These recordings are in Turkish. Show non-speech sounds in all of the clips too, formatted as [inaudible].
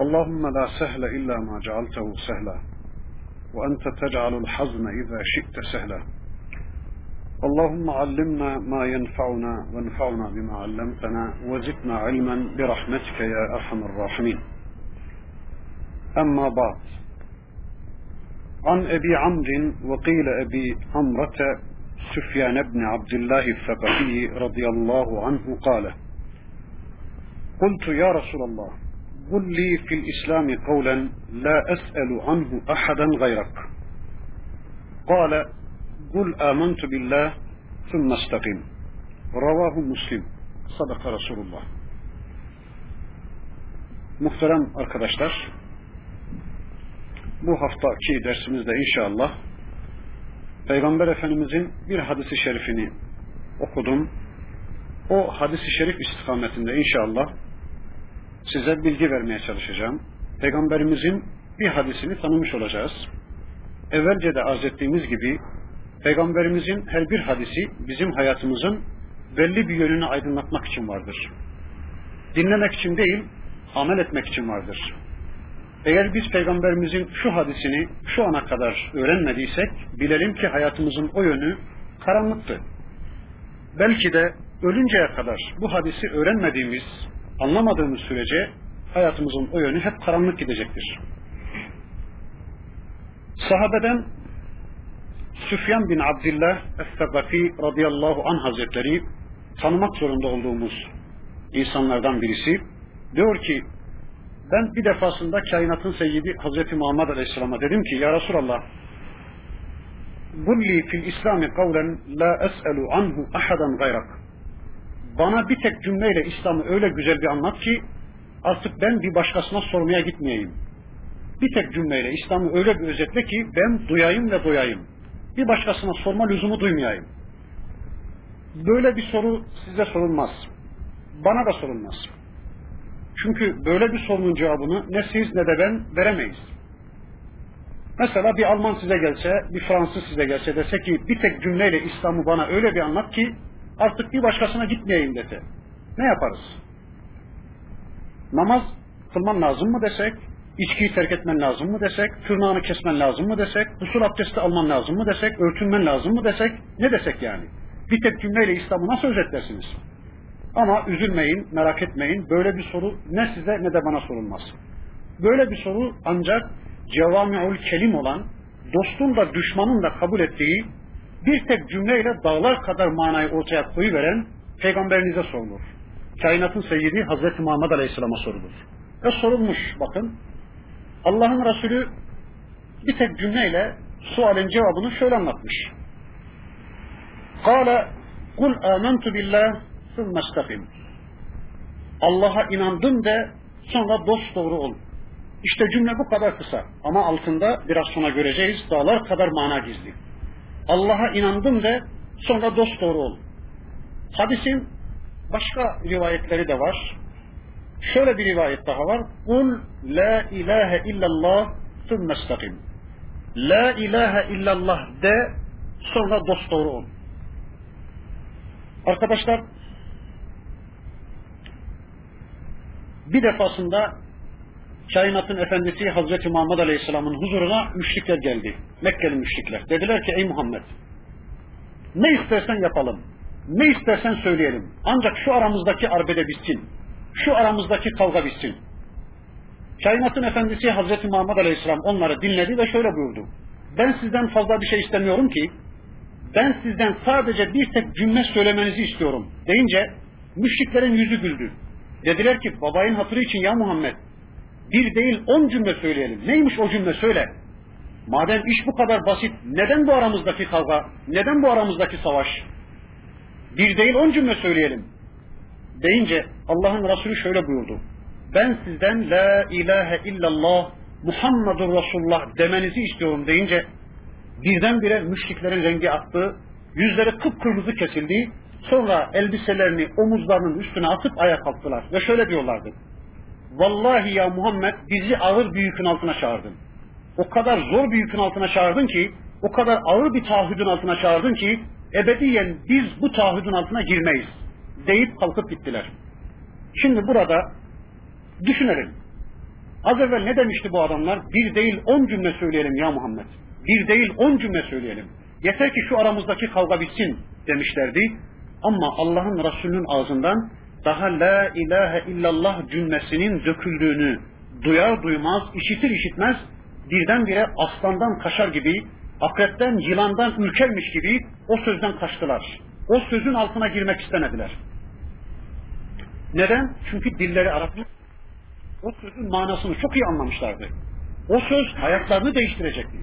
اللهم لا سهل إلا ما جعلته سهلا وأنت تجعل الحزن إذا شئت سهلا. اللهم علمنا ما ينفعنا وانفعنا بما علمتنا وزدنا علما برحمتك يا أرحم الراحمين. أما بعد عن أبي عمرو وقيل أبي عمرة سفيان بن عبد الله الثقفي رضي الله عنه قال قلت يا رسول الله قل لي في الإسلام قولا لا أسأل عنه أحدا غيرك قال قل آمنت بالله ثم استقم رواه Müslim Sadaka Resulullah Muhterem arkadaşlar bu haftaki dersimizde inşallah Peygamber Efendimizin bir hadisi şerifini okudum. O hadisi şerif istikametinde inşallah size bilgi vermeye çalışacağım. Peygamberimizin bir hadisini tanımış olacağız. Evvelce de arz ettiğimiz gibi Peygamberimizin her bir hadisi bizim hayatımızın belli bir yönünü aydınlatmak için vardır. Dinlemek için değil, amel etmek için vardır. Eğer biz Peygamberimizin şu hadisini şu ana kadar öğrenmediysek, bilelim ki hayatımızın o yönü karanlıktı. Belki de ölünceye kadar bu hadisi öğrenmediğimiz, anlamadığımız sürece hayatımızın o yönü hep karanlık gidecektir. Sahabeden Süfyan bin Abdullah Es-Segafi radıyallahu anh hazretleri tanımak zorunda olduğumuz insanlardan birisi diyor ki ben bir defasında kainatın seyyidi Hazreti Muhammed Aleyhisselam'a dedim ki ya Resulallah Kulli fil İslami kavlen la es'elu anhu ahadan gayrak. Bana bir tek cümleyle İslam'ı öyle güzel bir anlat ki artık ben bir başkasına sormaya gitmeyeyim. Bir tek cümleyle İslam'ı öyle bir özetle ki ben duyayım ve doyayım. Bir başkasına sorma lüzumu duymayayım. Böyle bir soru size sorulmaz. Bana da sorulmaz. Çünkü böyle bir sorunun cevabını ne siz ne de ben veremeyiz. Mesela bir Alman size gelse, bir Fransız size gelse dese ki bir tek cümleyle İslam'ı bana öyle bir anlat ki artık bir başkasına gitmeyeyim dese. Ne yaparız? Namaz kılman lazım mı desek, içkiyi terk etmen lazım mı desek, tırnağını kesmen lazım mı desek, usul abdesti alman lazım mı desek, örtünmen lazım mı desek, ne desek yani? Bir tek cümleyle İslam'ı nasıl özetlersiniz? Ama üzülmeyin, merak etmeyin. Böyle bir soru ne size ne de bana sorulmaz. Böyle bir soru ancak cevami'ul kelim olan, dostun da düşmanın da kabul ettiği bir tek cümleyle dağlar kadar manayı ortaya koyuveren peygamberinize sorulur. Kainatın seyyidi Hazreti Muhammed Aleyhisselam'a sorulur. Ve sorulmuş bakın. Allah'ın Resulü bir tek cümleyle sualin cevabını şöyle anlatmış. Kale kul amentu billah sümme istakim. Allah'a inandım de sonra dost doğru ol. İşte cümle bu kadar kısa ama altında biraz sonra göreceğiz dağlar kadar mana gizli. Allah'a inandım de sonra dost doğru ol. Hadisin başka rivayetleri de var. Şöyle bir rivayet daha var. Kul la ilahe illallah sümme istakim. La ilahe illallah de sonra dost doğru ol. Arkadaşlar bir defasında kainatın efendisi Hazreti Muhammed Aleyhisselam'ın huzuruna müşrikler geldi. Mekkeli müşrikler. Dediler ki ey Muhammed ne istersen yapalım. Ne istersen söyleyelim. Ancak şu aramızdaki arbede bitsin. Şu aramızdaki kavga bitsin. Kainatın efendisi Hazreti Muhammed Aleyhisselam onları dinledi ve şöyle buyurdu. Ben sizden fazla bir şey istemiyorum ki ben sizden sadece bir tek cümle söylemenizi istiyorum deyince müşriklerin yüzü güldü. Dediler ki babayın hatırı için ya Muhammed bir değil on cümle söyleyelim. Neymiş o cümle söyle. Madem iş bu kadar basit neden bu aramızdaki kavga, neden bu aramızdaki savaş? Bir değil on cümle söyleyelim. Deyince Allah'ın Resulü şöyle buyurdu. Ben sizden la ilahe illallah Muhammedur Resulullah demenizi istiyorum deyince birdenbire müşriklerin rengi attı, yüzleri kıpkırmızı kesildi, sonra elbiselerini omuzlarının üstüne atıp ayağa kalktılar ve şöyle diyorlardı. Vallahi ya Muhammed bizi ağır bir yükün altına çağırdın. O kadar zor bir yükün altına çağırdın ki, o kadar ağır bir taahhüdün altına çağırdın ki, ebediyen biz bu taahhüdün altına girmeyiz deyip kalkıp gittiler. Şimdi burada düşünelim. Az evvel ne demişti bu adamlar? Bir değil on cümle söyleyelim ya Muhammed. Bir değil on cümle söyleyelim. Yeter ki şu aramızdaki kavga bitsin demişlerdi. Ama Allah'ın Resulü'nün ağzından daha la ilahe illallah cümlesinin döküldüğünü duyar duymaz, işitir işitmez birdenbire aslandan kaşar gibi, akrepten, yılandan ürkermiş gibi o sözden kaçtılar. O sözün altına girmek istemediler. Neden? Çünkü dilleri Araplık o sözün manasını çok iyi anlamışlardı. O söz hayatlarını değiştirecekti.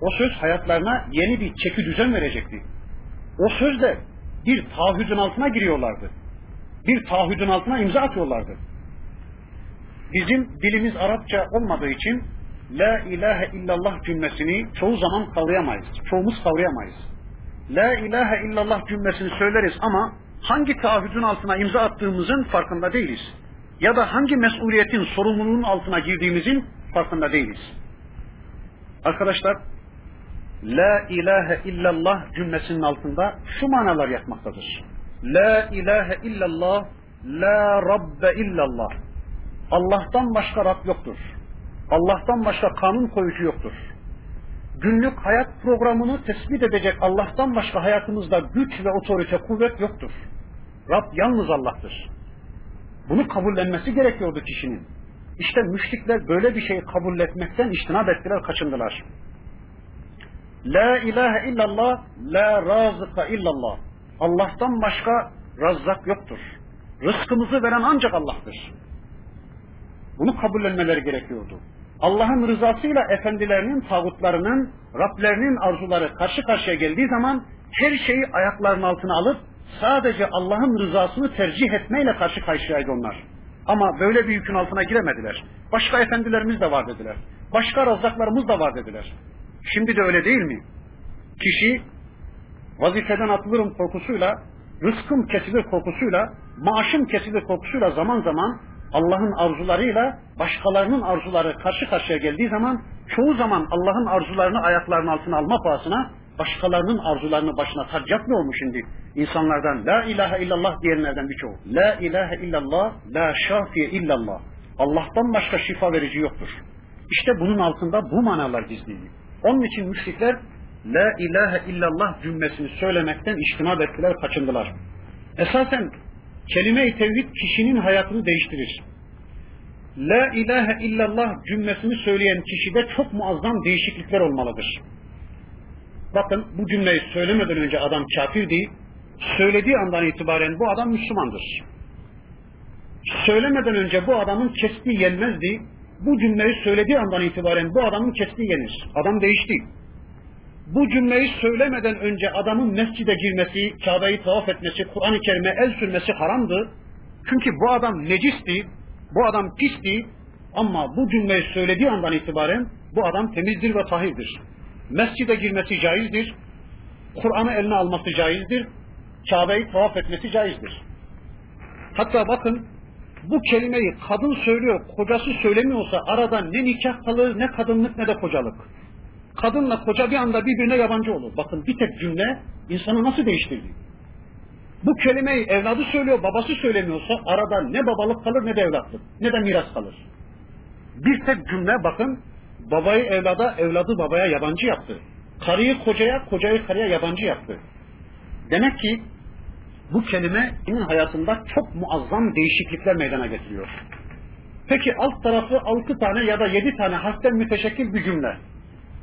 O söz hayatlarına yeni bir çeki düzen verecekti. O sözle bir taahhüdün altına giriyorlardı. Bir taahhüdün altına imza atıyorlardı. Bizim dilimiz Arapça olmadığı için La ilahe illallah cümlesini çoğu zaman kavrayamayız. Çoğumuz kavrayamayız. La ilahe illallah cümlesini söyleriz ama hangi taahhüdün altına imza attığımızın farkında değiliz. Ya da hangi mesuliyetin, sorumluluğun altına girdiğimizin farkında değiliz. Arkadaşlar, La ilahe illallah cümlesinin altında şu manalar yatmaktadır. La ilahe illallah, la rabbe illallah. Allah'tan başka Rab yoktur. Allah'tan başka kanun koyucu yoktur. Günlük hayat programını tespit edecek Allah'tan başka hayatımızda güç ve otorite, kuvvet yoktur. Rab yalnız Allah'tır. Bunu kabullenmesi gerekiyordu kişinin. İşte müşrikler böyle bir şeyi kabul etmekten iştinab ettiler, kaçındılar. La ilahe illallah, la razıka illallah. Allah'tan başka razzak yoktur. Rızkımızı veren ancak Allah'tır. Bunu kabullenmeleri gerekiyordu. Allah'ın rızasıyla efendilerinin, tağutlarının, Rablerinin arzuları karşı karşıya geldiği zaman her şeyi ayaklarının altına alıp sadece Allah'ın rızasını tercih etmeyle karşı karşıyaydı onlar. Ama böyle bir yükün altına giremediler. Başka efendilerimiz de var dediler. Başka razaklarımız da var dediler. Şimdi de öyle değil mi? Kişi vazifeden atılırım korkusuyla, rızkım kesilir korkusuyla, maaşım kesilir korkusuyla zaman zaman Allah'ın arzularıyla başkalarının arzuları karşı karşıya geldiği zaman çoğu zaman Allah'ın arzularını ayaklarının altına alma pahasına başkalarının arzularını başına tac yapmıyor mu şimdi? İnsanlardan la ilahe illallah diyenlerden birçoğu. La ilahe illallah, la şafiye illallah. Allah'tan başka şifa verici yoktur. İşte bunun altında bu manalar gizliydi. Onun için müşrikler la ilahe illallah cümlesini söylemekten iştinab ettiler, kaçındılar. Esasen kelime-i tevhid kişinin hayatını değiştirir. La ilahe illallah cümlesini söyleyen kişide çok muazzam değişiklikler olmalıdır. Bakın bu cümleyi söylemeden önce adam kafir değil, söylediği andan itibaren bu adam Müslümandır. Söylemeden önce bu adamın kestiği yenmezdi, bu cümleyi söylediği andan itibaren bu adamın kestiği yenir. Adam değişti. Bu cümleyi söylemeden önce adamın mescide girmesi, Kabe'yi tavaf etmesi, Kur'an-ı Kerim'e el sürmesi haramdı. Çünkü bu adam necisti, bu adam pisti ama bu cümleyi söylediği andan itibaren bu adam temizdir ve tahirdir. Mescide girmesi caizdir. Kur'an'ı eline alması caizdir. Kabe'yi tavaf etmesi caizdir. Hatta bakın bu kelimeyi kadın söylüyor, kocası söylemiyorsa arada ne nikah kalır, ne kadınlık ne de kocalık. Kadınla koca bir anda birbirine yabancı olur. Bakın bir tek cümle insanı nasıl değiştirdi. Bu kelimeyi evladı söylüyor, babası söylemiyorsa arada ne babalık kalır ne de evlatlık, ne de miras kalır. Bir tek cümle bakın babayı evlada, evladı babaya yabancı yaptı. Karıyı kocaya, kocayı karıya yabancı yaptı. Demek ki bu kelime kimin hayatında çok muazzam değişiklikler meydana getiriyor. Peki alt tarafı altı tane ya da yedi tane harften müteşekkil bir cümle.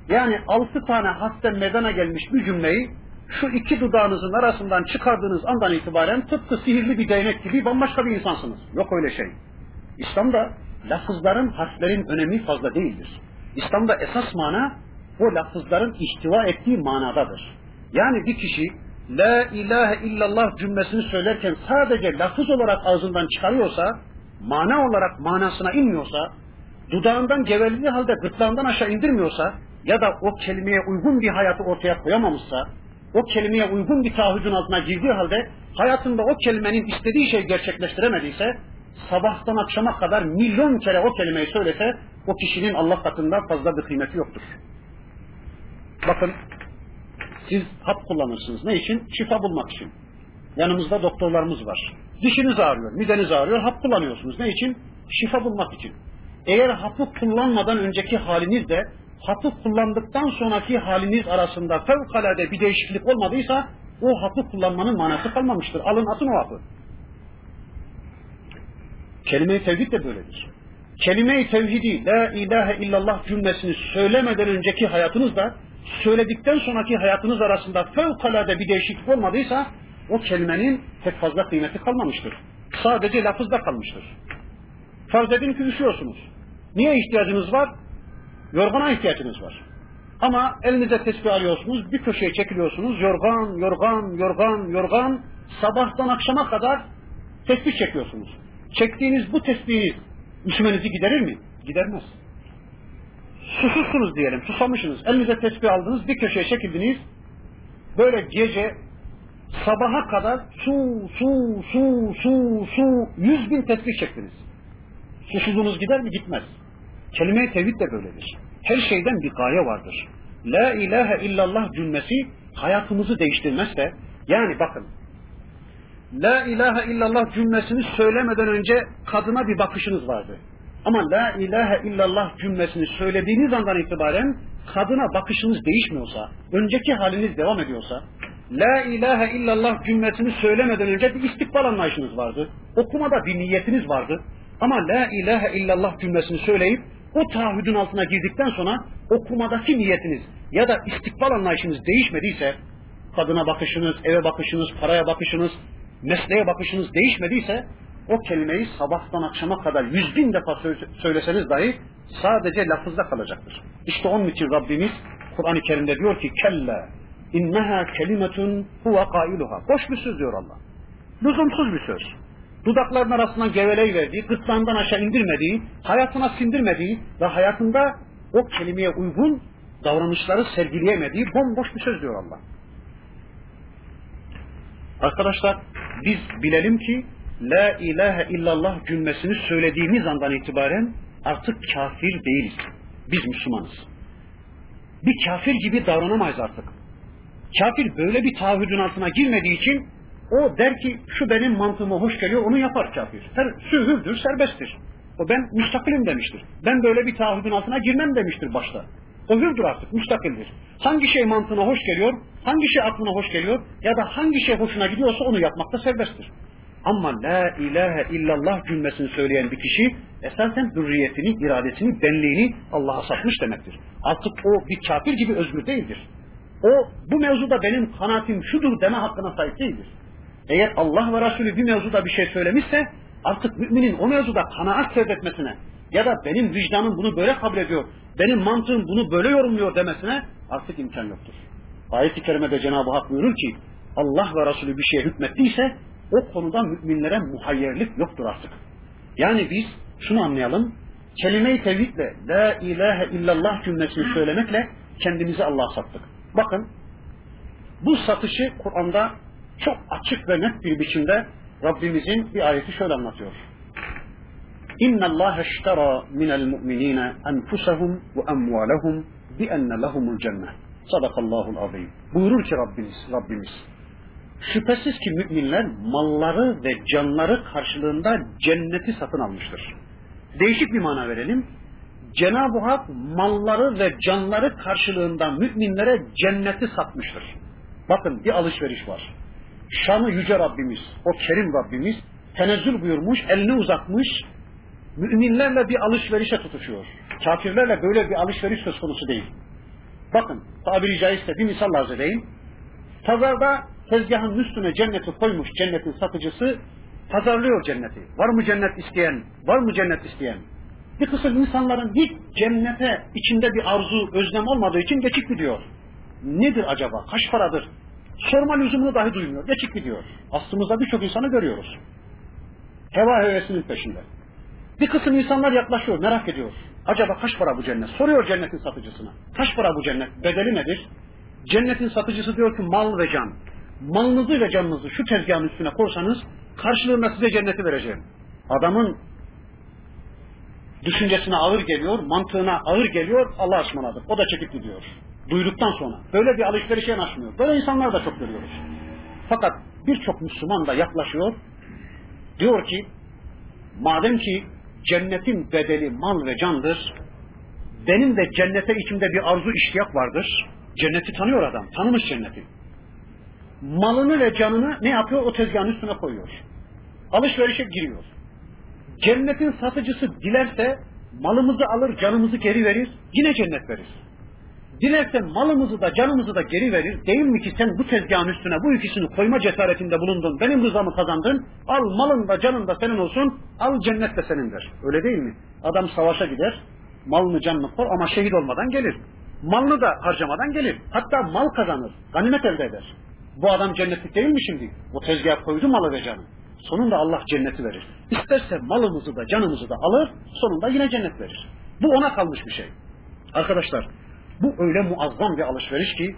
Yani altı tane harften meydana gelmiş bir cümleyi şu iki dudağınızın arasından çıkardığınız andan itibaren tıpkı sihirli bir değnek gibi bambaşka bir insansınız. Yok öyle şey. İslam'da lafızların, harflerin önemi fazla değildir. İslam'da esas mana o lafızların ihtiva ettiği manadadır. Yani bir kişi La ilahe illallah cümlesini söylerken sadece lafız olarak ağzından çıkarıyorsa, mana olarak manasına inmiyorsa, dudağından gevelediği halde gırtlağından aşağı indirmiyorsa ya da o kelimeye uygun bir hayatı ortaya koyamamışsa, o kelimeye uygun bir taahhüdün altına girdiği halde hayatında o kelimenin istediği şeyi gerçekleştiremediyse, sabahtan akşama kadar milyon kere o kelimeyi söylese, o kişinin Allah katında fazla bir kıymeti yoktur. Bakın siz hap kullanırsınız. Ne için? Şifa bulmak için. Yanımızda doktorlarımız var. Dişiniz ağrıyor, mideniz ağrıyor, hap kullanıyorsunuz. Ne için? Şifa bulmak için. eğer hapı kullanmadan önceki halinizle hapı kullandıktan sonraki haliniz arasında fevkalade bir değişiklik olmadıysa o hapı kullanmanın manası kalmamıştır. Alın atın o hapı. Kelime-i tevhid de böyledir. Kelime-i tevhidi, la ilahe illallah cümlesini söylemeden önceki hayatınızda, söyledikten sonraki hayatınız arasında fevkalade bir değişiklik olmadıysa, o kelimenin pek fazla kıymeti kalmamıştır. Sadece lafızda kalmıştır. Farz edin ki üşüyorsunuz. Niye ihtiyacınız var? Yorgana ihtiyacınız var. Ama elinize tesbih alıyorsunuz, bir köşeye çekiliyorsunuz, yorgan, yorgan, yorgan, yorgan, sabahtan akşama kadar tesbih çekiyorsunuz. Çektiğiniz bu tesbihi üşümenizi giderir mi? Gidermez. Susuzsunuz diyelim, susamışsınız. Elinize tesbih aldınız, bir köşeye çekildiniz. Böyle gece sabaha kadar su, su, su, su, su, yüz bin tesbih çektiniz. Susuzluğunuz gider mi? Gitmez. Kelime-i tevhid de böyledir. Her şeyden bir gaye vardır. La ilahe illallah cümlesi hayatımızı değiştirmezse, yani bakın, La ilahe illallah cümlesini söylemeden önce kadına bir bakışınız vardı. Ama la ilahe illallah cümlesini söylediğiniz andan itibaren kadına bakışınız değişmiyorsa, önceki haliniz devam ediyorsa, la ilahe illallah cümlesini söylemeden önce bir istikbal anlayışınız vardı. Okumada bir niyetiniz vardı. Ama la ilahe illallah cümlesini söyleyip o taahhüdün altına girdikten sonra okumadaki niyetiniz ya da istikbal anlayışınız değişmediyse, kadına bakışınız, eve bakışınız, paraya bakışınız, mesleğe bakışınız değişmediyse o kelimeyi sabahtan akşama kadar yüz bin defa söyleseniz dahi sadece lafızda kalacaktır. İşte onun için Rabbimiz Kur'an-ı Kerim'de diyor ki kella inneha kelimetun huve kailuha. Boş bir söz diyor Allah. Lüzumsuz bir söz. Dudakların arasından verdiği, gırtlağından aşağı indirmediği, hayatına sindirmediği ve hayatında o kelimeye uygun davranışları sergileyemediği bomboş bir söz diyor Allah. Arkadaşlar biz bilelim ki La ilahe illallah cümlesini söylediğimiz andan itibaren artık kafir değiliz. Biz Müslümanız. Bir kafir gibi davranamayız artık. Kafir böyle bir taahhüdün altına girmediği için o der ki şu benim mantığıma hoş geliyor onu yapar kafir. Her sühürdür, serbesttir. O ben müstakilim demiştir. Ben böyle bir taahhüdün altına girmem demiştir başta. O hürdür artık, müstakildir. Hangi şey mantığına hoş geliyor, hangi şey aklına hoş geliyor ya da hangi şey hoşuna gidiyorsa onu yapmakta serbesttir. Ama la ilahe illallah cümlesini söyleyen bir kişi esasen hürriyetini, iradesini, benliğini Allah'a satmış demektir. Artık o bir kafir gibi özgür değildir. O bu mevzuda benim kanaatim şudur deme hakkına sahip değildir. Eğer Allah ve Resulü bir mevzuda bir şey söylemişse artık müminin o mevzuda kanaat seyretmesine ya da benim vicdanım bunu böyle kabul ediyor, benim mantığım bunu böyle yorumluyor demesine artık imkan yoktur. Ayet-i Kerime'de Cenab-ı Hak buyurur ki Allah ve Resulü bir şeye hükmettiyse o konuda müminlere muhayyerlik yoktur artık. Yani biz şunu anlayalım, kelime-i tevhidle, la ilahe illallah cümlesini söylemekle kendimizi Allah'a sattık. Bakın, bu satışı Kur'an'da çok açık ve net bir biçimde Rabbimizin bir ayeti şöyle anlatıyor. İştara minel mu'minina enfusahum ve emvalahum bi enne lehumul cennet. Sadakallahul azim. Buyurur ki Rabbimiz, Rabbimiz. Şüphesiz ki müminler malları ve canları karşılığında cenneti satın almıştır. Değişik bir mana verelim. Cenab-ı Hak malları ve canları karşılığında müminlere cenneti satmıştır. Bakın bir alışveriş var. Şanı yüce Rabbimiz, o kerim Rabbimiz tenezzül buyurmuş, elini uzatmış, müminlerle bir alışverişe tutuşuyor. Kafirlerle böyle bir alışveriş söz konusu değil. Bakın tabiri caizse bir misal arz edeyim. Pazarda tezgahın üstüne cenneti koymuş cennetin satıcısı pazarlıyor cenneti. Var mı cennet isteyen? Var mı cennet isteyen? Bir kısım insanların hiç cennete içinde bir arzu, özlem olmadığı için geçip gidiyor. Nedir acaba? Kaç paradır? Sorma lüzumunu dahi duymuyor. Geçip gidiyor. Aslımızda birçok insanı görüyoruz. Heva hevesinin peşinde. Bir kısım insanlar yaklaşıyor, merak ediyor. Acaba kaç para bu cennet? Soruyor cennetin satıcısına. Kaç para bu cennet? Bedeli nedir? Cennetin satıcısı diyor ki mal ve can. Malınızı ve canınızı şu tezgahın üstüne korsanız karşılığında size cenneti vereceğim. Adamın düşüncesine ağır geliyor, mantığına ağır geliyor, Allah ısmarladık. O da çekip gidiyor. Duyduktan sonra. Böyle bir alışverişe yanaşmıyor. Böyle insanlar da çok görüyoruz. Fakat birçok Müslüman da yaklaşıyor. Diyor ki, madem ki cennetin bedeli mal ve candır. Benim de cennete içimde bir arzu iştiyak vardır. Cenneti tanıyor adam, tanımış cenneti. Malını ve canını ne yapıyor? O tezgahın üstüne koyuyor. Alışverişe giriyor. Cennetin satıcısı dilerse malımızı alır, canımızı geri verir, yine cennet verir. Dilerse malımızı da canımızı da geri verir. Değil mi ki sen bu tezgahın üstüne bu ikisini koyma cesaretinde bulundun. Benim rızamı kazandın. Al malın da canın da senin olsun. Al cennet de senindir. Öyle değil mi? Adam savaşa gider. Malını canını koy ama şehit olmadan gelir. Malını da harcamadan gelir. Hatta mal kazanır. Ganimet elde eder. Bu adam cennetlik değil mi şimdi? O tezgah koydu malı ve canı. Sonunda Allah cenneti verir. İsterse malımızı da canımızı da alır. Sonunda yine cennet verir. Bu ona kalmış bir şey. Arkadaşlar bu öyle muazzam bir alışveriş ki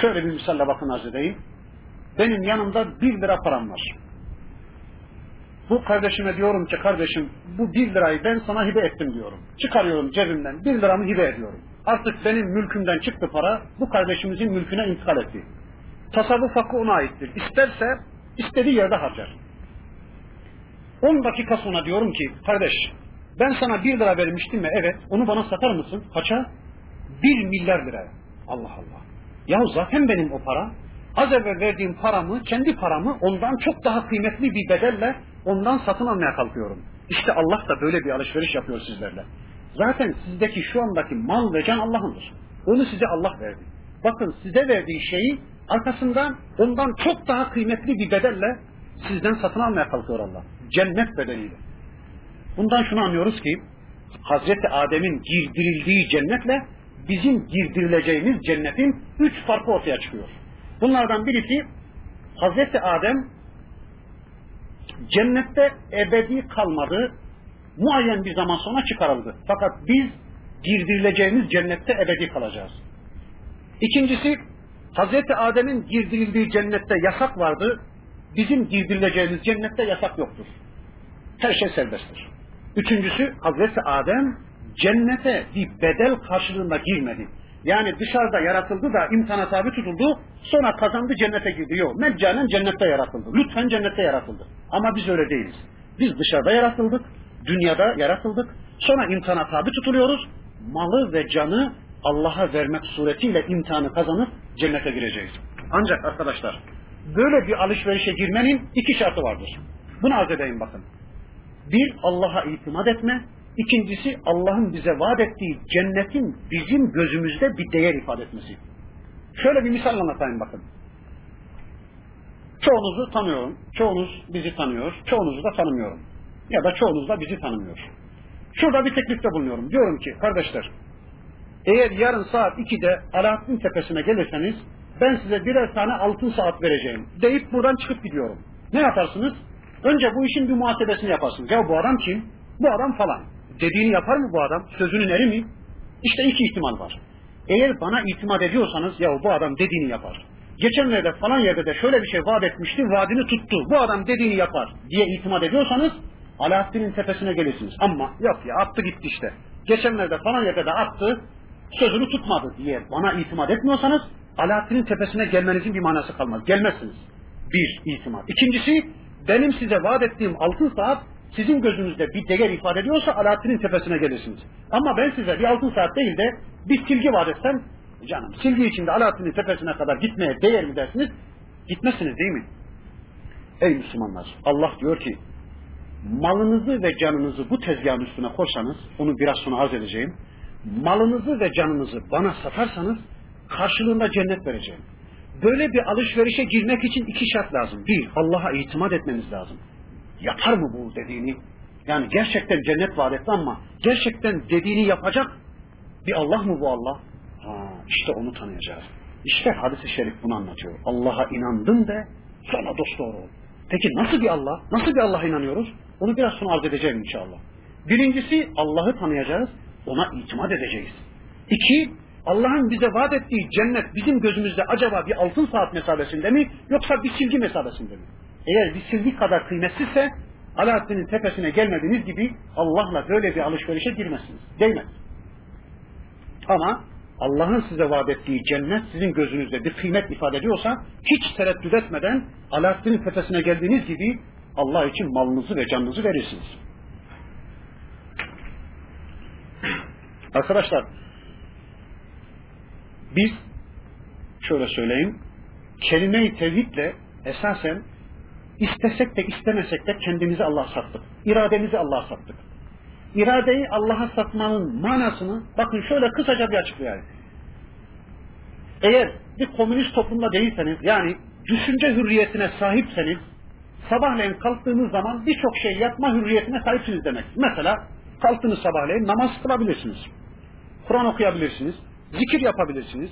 şöyle bir misalle bakın arz edeyim. Benim yanımda bir lira param var. Bu kardeşime diyorum ki kardeşim bu bir lirayı ben sana hibe ettim diyorum. Çıkarıyorum cebimden bir liramı hibe ediyorum. Artık benim mülkümden çıktı para bu kardeşimizin mülküne intikal etti. Tasavvuf hakkı ona aittir. İsterse istediği yerde harcar. 10 dakika sonra diyorum ki kardeş ben sana bir lira vermiştim mi? Evet. Onu bana satar mısın? Kaça? Bir milyar lira. Allah Allah. Ya zaten benim o para. Az evvel verdiğim paramı, kendi paramı ondan çok daha kıymetli bir bedelle ondan satın almaya kalkıyorum. İşte Allah da böyle bir alışveriş yapıyor sizlerle. Zaten sizdeki şu andaki mal ve can Allah'ındır. Onu size Allah verdi. Bakın size verdiği şeyi arkasından ondan çok daha kıymetli bir bedelle sizden satın almaya kalkıyor Allah. Cennet bedeliyle. Bundan şunu anlıyoruz ki Hazreti Adem'in girdirildiği cennetle bizim girdirileceğimiz cennetin üç farkı ortaya çıkıyor. Bunlardan birisi Hazreti Adem cennette ebedi kalmadı, muayyen bir zaman sonra çıkarıldı. Fakat biz girdirileceğimiz cennette ebedi kalacağız. İkincisi Hazreti Adem'in girdirildiği cennette yasak vardı. Bizim girdirileceğimiz cennette yasak yoktur. Her şey serbesttir. Üçüncüsü Hazreti Adem cennete bir bedel karşılığında girmedi. Yani dışarıda yaratıldı da imtihana tabi tutuldu, sonra kazandı cennete girdi. Yok, meccanen cennette yaratıldı. Lütfen cennette yaratıldı. Ama biz öyle değiliz. Biz dışarıda yaratıldık, dünyada yaratıldık, sonra imtihana tabi tutuluyoruz. Malı ve canı Allah'a vermek suretiyle imtihanı kazanıp cennete gireceğiz. Ancak arkadaşlar, böyle bir alışverişe girmenin iki şartı vardır. Bunu arz edeyim bakın. Bir, Allah'a itimat etme, İkincisi Allah'ın bize vaat ettiği cennetin bizim gözümüzde bir değer ifade etmesi. Şöyle bir misal anlatayım bakın. Çoğunuzu tanıyorum. Çoğunuz bizi tanıyor. Çoğunuzu da tanımıyorum. Ya da çoğunuz da bizi tanımıyor. Şurada bir teklifte bulunuyorum. Diyorum ki kardeşler eğer yarın saat 2'de Alaaddin Tepesi'ne gelirseniz ben size birer tane altın saat vereceğim deyip buradan çıkıp gidiyorum. Ne yaparsınız? Önce bu işin bir muhasebesini yaparsınız. Ya bu adam kim? Bu adam falan. Dediğini yapar mı bu adam? Sözünün eri mi? İşte iki ihtimal var. Eğer bana itimat ediyorsanız ya bu adam dediğini yapar. Geçenlerde falan yerde de şöyle bir şey vaat etmişti, vaadini tuttu. Bu adam dediğini yapar diye itimat ediyorsanız Alaaddin'in tepesine gelirsiniz. Ama yok ya attı gitti işte. Geçenlerde falan yerde de attı, sözünü tutmadı diye bana itimat etmiyorsanız Alaaddin'in tepesine gelmenizin bir manası kalmaz. Gelmezsiniz. Bir itimat. İkincisi benim size vaat ettiğim altın saat sizin gözünüzde bir değer ifade ediyorsa Alaaddin'in tepesine gelirsiniz. Ama ben size bir altın saat değil de bir silgi vaat etsem canım silgi içinde Alaaddin'in tepesine kadar gitmeye değer mi dersiniz? Gitmezsiniz değil mi? Ey Müslümanlar Allah diyor ki malınızı ve canınızı bu tezgahın üstüne koysanız onu biraz sonra arz edeceğim. Malınızı ve canınızı bana satarsanız karşılığında cennet vereceğim. Böyle bir alışverişe girmek için iki şart lazım. Bir, Allah'a itimat etmeniz lazım yapar mı bu dediğini? Yani gerçekten cennet vaat etti ama gerçekten dediğini yapacak bir Allah mı bu Allah? Ha, işte onu tanıyacağız. İşte hadis-i şerif bunu anlatıyor. Allah'a inandın de sonra dost doğru ol. Peki nasıl bir Allah? Nasıl bir Allah'a inanıyoruz? Onu biraz sonra arz edeceğim inşallah. Birincisi Allah'ı tanıyacağız, ona itimat edeceğiz. İki, Allah'ın bize vaat ettiği cennet bizim gözümüzde acaba bir altın saat mesabesinde mi yoksa bir silgi mesabesinde mi? Eğer bir silgi kadar kıymetsizse Alaaddin'in tepesine gelmediğiniz gibi Allah'la böyle bir alışverişe girmezsiniz. Değmez. Ama Allah'ın size vaat ettiği cennet sizin gözünüzde bir kıymet ifade ediyorsa hiç tereddüt etmeden Alaaddin'in tepesine geldiğiniz gibi Allah için malınızı ve canınızı verirsiniz. Arkadaşlar biz şöyle söyleyeyim kelime-i tevhidle esasen istesek de istemesek de kendimizi Allah'a sattık. İrademizi Allah'a sattık. İradeyi Allah'a satmanın manasını bakın şöyle kısaca bir açıklayayım. Eğer bir komünist toplumda değilseniz yani düşünce hürriyetine sahipseniz sabahleyin kalktığınız zaman birçok şey yapma hürriyetine sahipsiniz demek. Mesela kalktınız sabahleyin namaz kılabilirsiniz. Kur'an okuyabilirsiniz. Zikir yapabilirsiniz.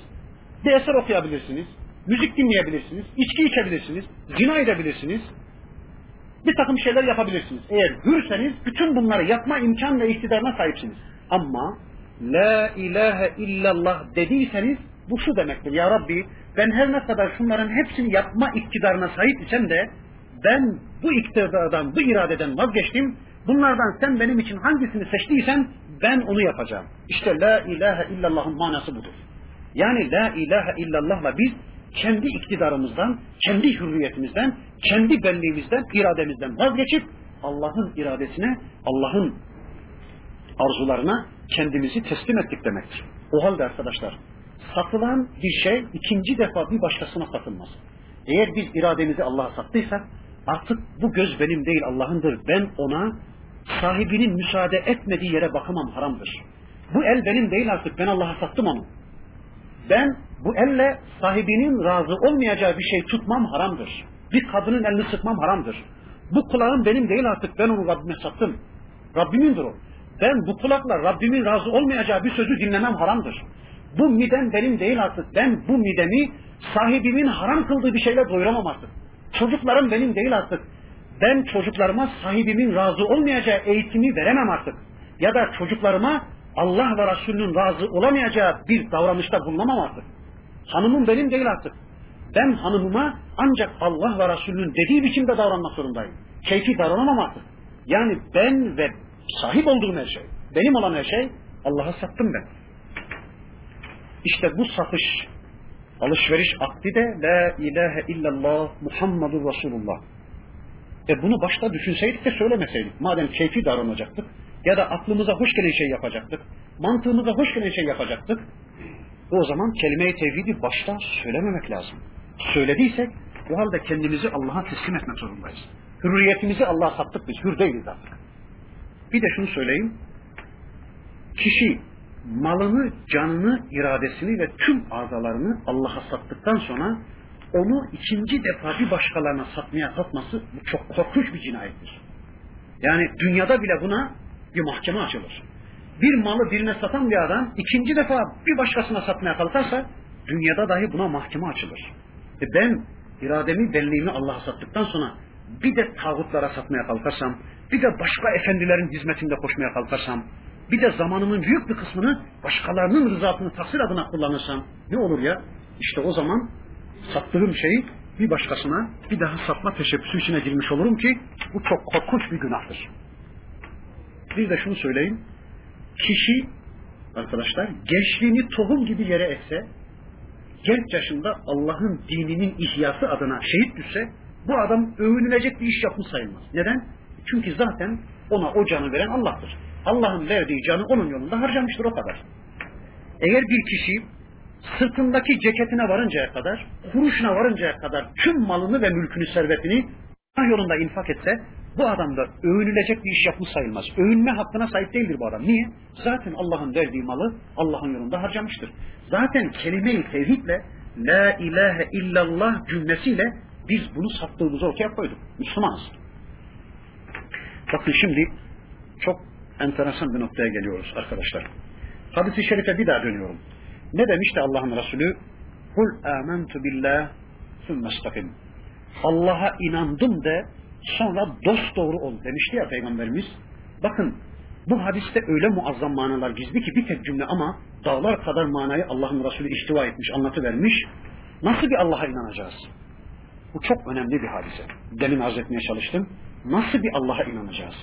Bir eser okuyabilirsiniz. Müzik dinleyebilirsiniz. içki içebilirsiniz. Zina edebilirsiniz. Bir takım şeyler yapabilirsiniz. Eğer hürseniz bütün bunları yapma imkan ve iktidarına sahipsiniz. Ama La ilahe illallah dediyseniz bu şu demektir. Ya Rabbi ben her ne kadar şunların hepsini yapma iktidarına sahip isem de ben bu iktidardan, bu iradeden vazgeçtim. Bunlardan sen benim için hangisini seçtiysen ben onu yapacağım. İşte la ilahe illallah'ın manası budur. Yani la ilahe illallah'la biz kendi iktidarımızdan, kendi hürriyetimizden, kendi benliğimizden, irademizden vazgeçip Allah'ın iradesine, Allah'ın arzularına kendimizi teslim ettik demektir. O halde arkadaşlar satılan bir şey ikinci defa bir başkasına satılmaz. Eğer biz irademizi Allah'a sattıysak artık bu göz benim değil Allah'ındır. Ben ona sahibinin müsaade etmediği yere bakamam haramdır. Bu el benim değil artık ben Allah'a sattım onu. Ben bu elle sahibinin razı olmayacağı bir şey tutmam haramdır. Bir kadının elini sıkmam haramdır. Bu kulağım benim değil artık ben onu Rabbime sattım. Rabbimindir o. Ben bu kulakla Rabbimin razı olmayacağı bir sözü dinlemem haramdır. Bu midem benim değil artık. Ben bu midemi sahibimin haram kıldığı bir şeyle doyuramam artık. Çocuklarım benim değil artık. Ben çocuklarıma sahibimin razı olmayacağı eğitimi veremem artık. Ya da çocuklarıma Allah ve Resulünün razı olamayacağı bir davranışta bulunamam artık. Hanımım benim değil artık. Ben hanımıma ancak Allah ve Resulünün dediği biçimde davranmak zorundayım. Keyfi davranamam artık. Yani ben ve sahip olduğum her şey, benim olan her şey Allah'a sattım ben. İşte bu satış, alışveriş akdi de La ilahe illallah Muhammedur Resulullah. E bunu başta düşünseydik de söylemeseydik. Madem keyfi davranacaktık ya da aklımıza hoş gelen şey yapacaktık, mantığımıza hoş gelen şey yapacaktık, o zaman kelime-i tevhidi başta söylememek lazım. Söylediysek bu halde kendimizi Allah'a teslim etmek zorundayız. Hürriyetimizi Allah'a sattık biz, hür değiliz artık. Bir de şunu söyleyeyim. Kişi malını, canını, iradesini ve tüm azalarını Allah'a sattıktan sonra onu ikinci defa bir başkalarına satmaya kalkması bu çok korkunç bir cinayettir. Yani dünyada bile buna bir mahkeme açılır. Bir malı birine satan bir adam ikinci defa bir başkasına satmaya kalkarsa dünyada dahi buna mahkeme açılır. E ben irademi, benliğimi Allah'a sattıktan sonra bir de tağutlara satmaya kalkarsam, bir de başka efendilerin hizmetinde koşmaya kalkarsam, bir de zamanımın büyük bir kısmını başkalarının rızasını tahsil adına kullanırsam ne olur ya? İşte o zaman sattığım şeyi bir başkasına bir daha satma teşebbüsü içine girmiş olurum ki bu çok korkunç bir günahtır. Bir de şunu söyleyeyim. Kişi arkadaşlar gençliğini tohum gibi yere ekse genç yaşında Allah'ın dininin ihyası adına şehit düşse bu adam övünülecek bir iş yapmış sayılmaz. Neden? Çünkü zaten ona o canı veren Allah'tır. Allah'ın verdiği canı onun yolunda harcamıştır o kadar. Eğer bir kişi sırtındaki ceketine varıncaya kadar, kuruşuna varıncaya kadar tüm malını ve mülkünü, servetini Allah yolunda infak etse bu adam da övünülecek bir iş yapmış sayılmaz. Övünme hakkına sahip değildir bu adam. Niye? Zaten Allah'ın verdiği malı Allah'ın yolunda harcamıştır. Zaten kelime-i tevhidle La ilahe illallah cümlesiyle biz bunu sattığımızı ortaya koyduk. Müslümanız. Bakın şimdi çok enteresan bir noktaya geliyoruz arkadaşlar. Hadis-i şerife bir daha dönüyorum. Ne demişti Allah'ın Resulü? Kul amentu billah sümmestakim. Allah'a inandım de sonra dost doğru ol demişti ya Peygamberimiz. Bakın bu hadiste öyle muazzam manalar gizli ki bir tek cümle ama dağlar kadar manayı Allah'ın Resulü ihtiva etmiş, anlatıvermiş. Nasıl bir Allah'a inanacağız? Bu çok önemli bir hadise. Demin arz etmeye çalıştım. Nasıl bir Allah'a inanacağız?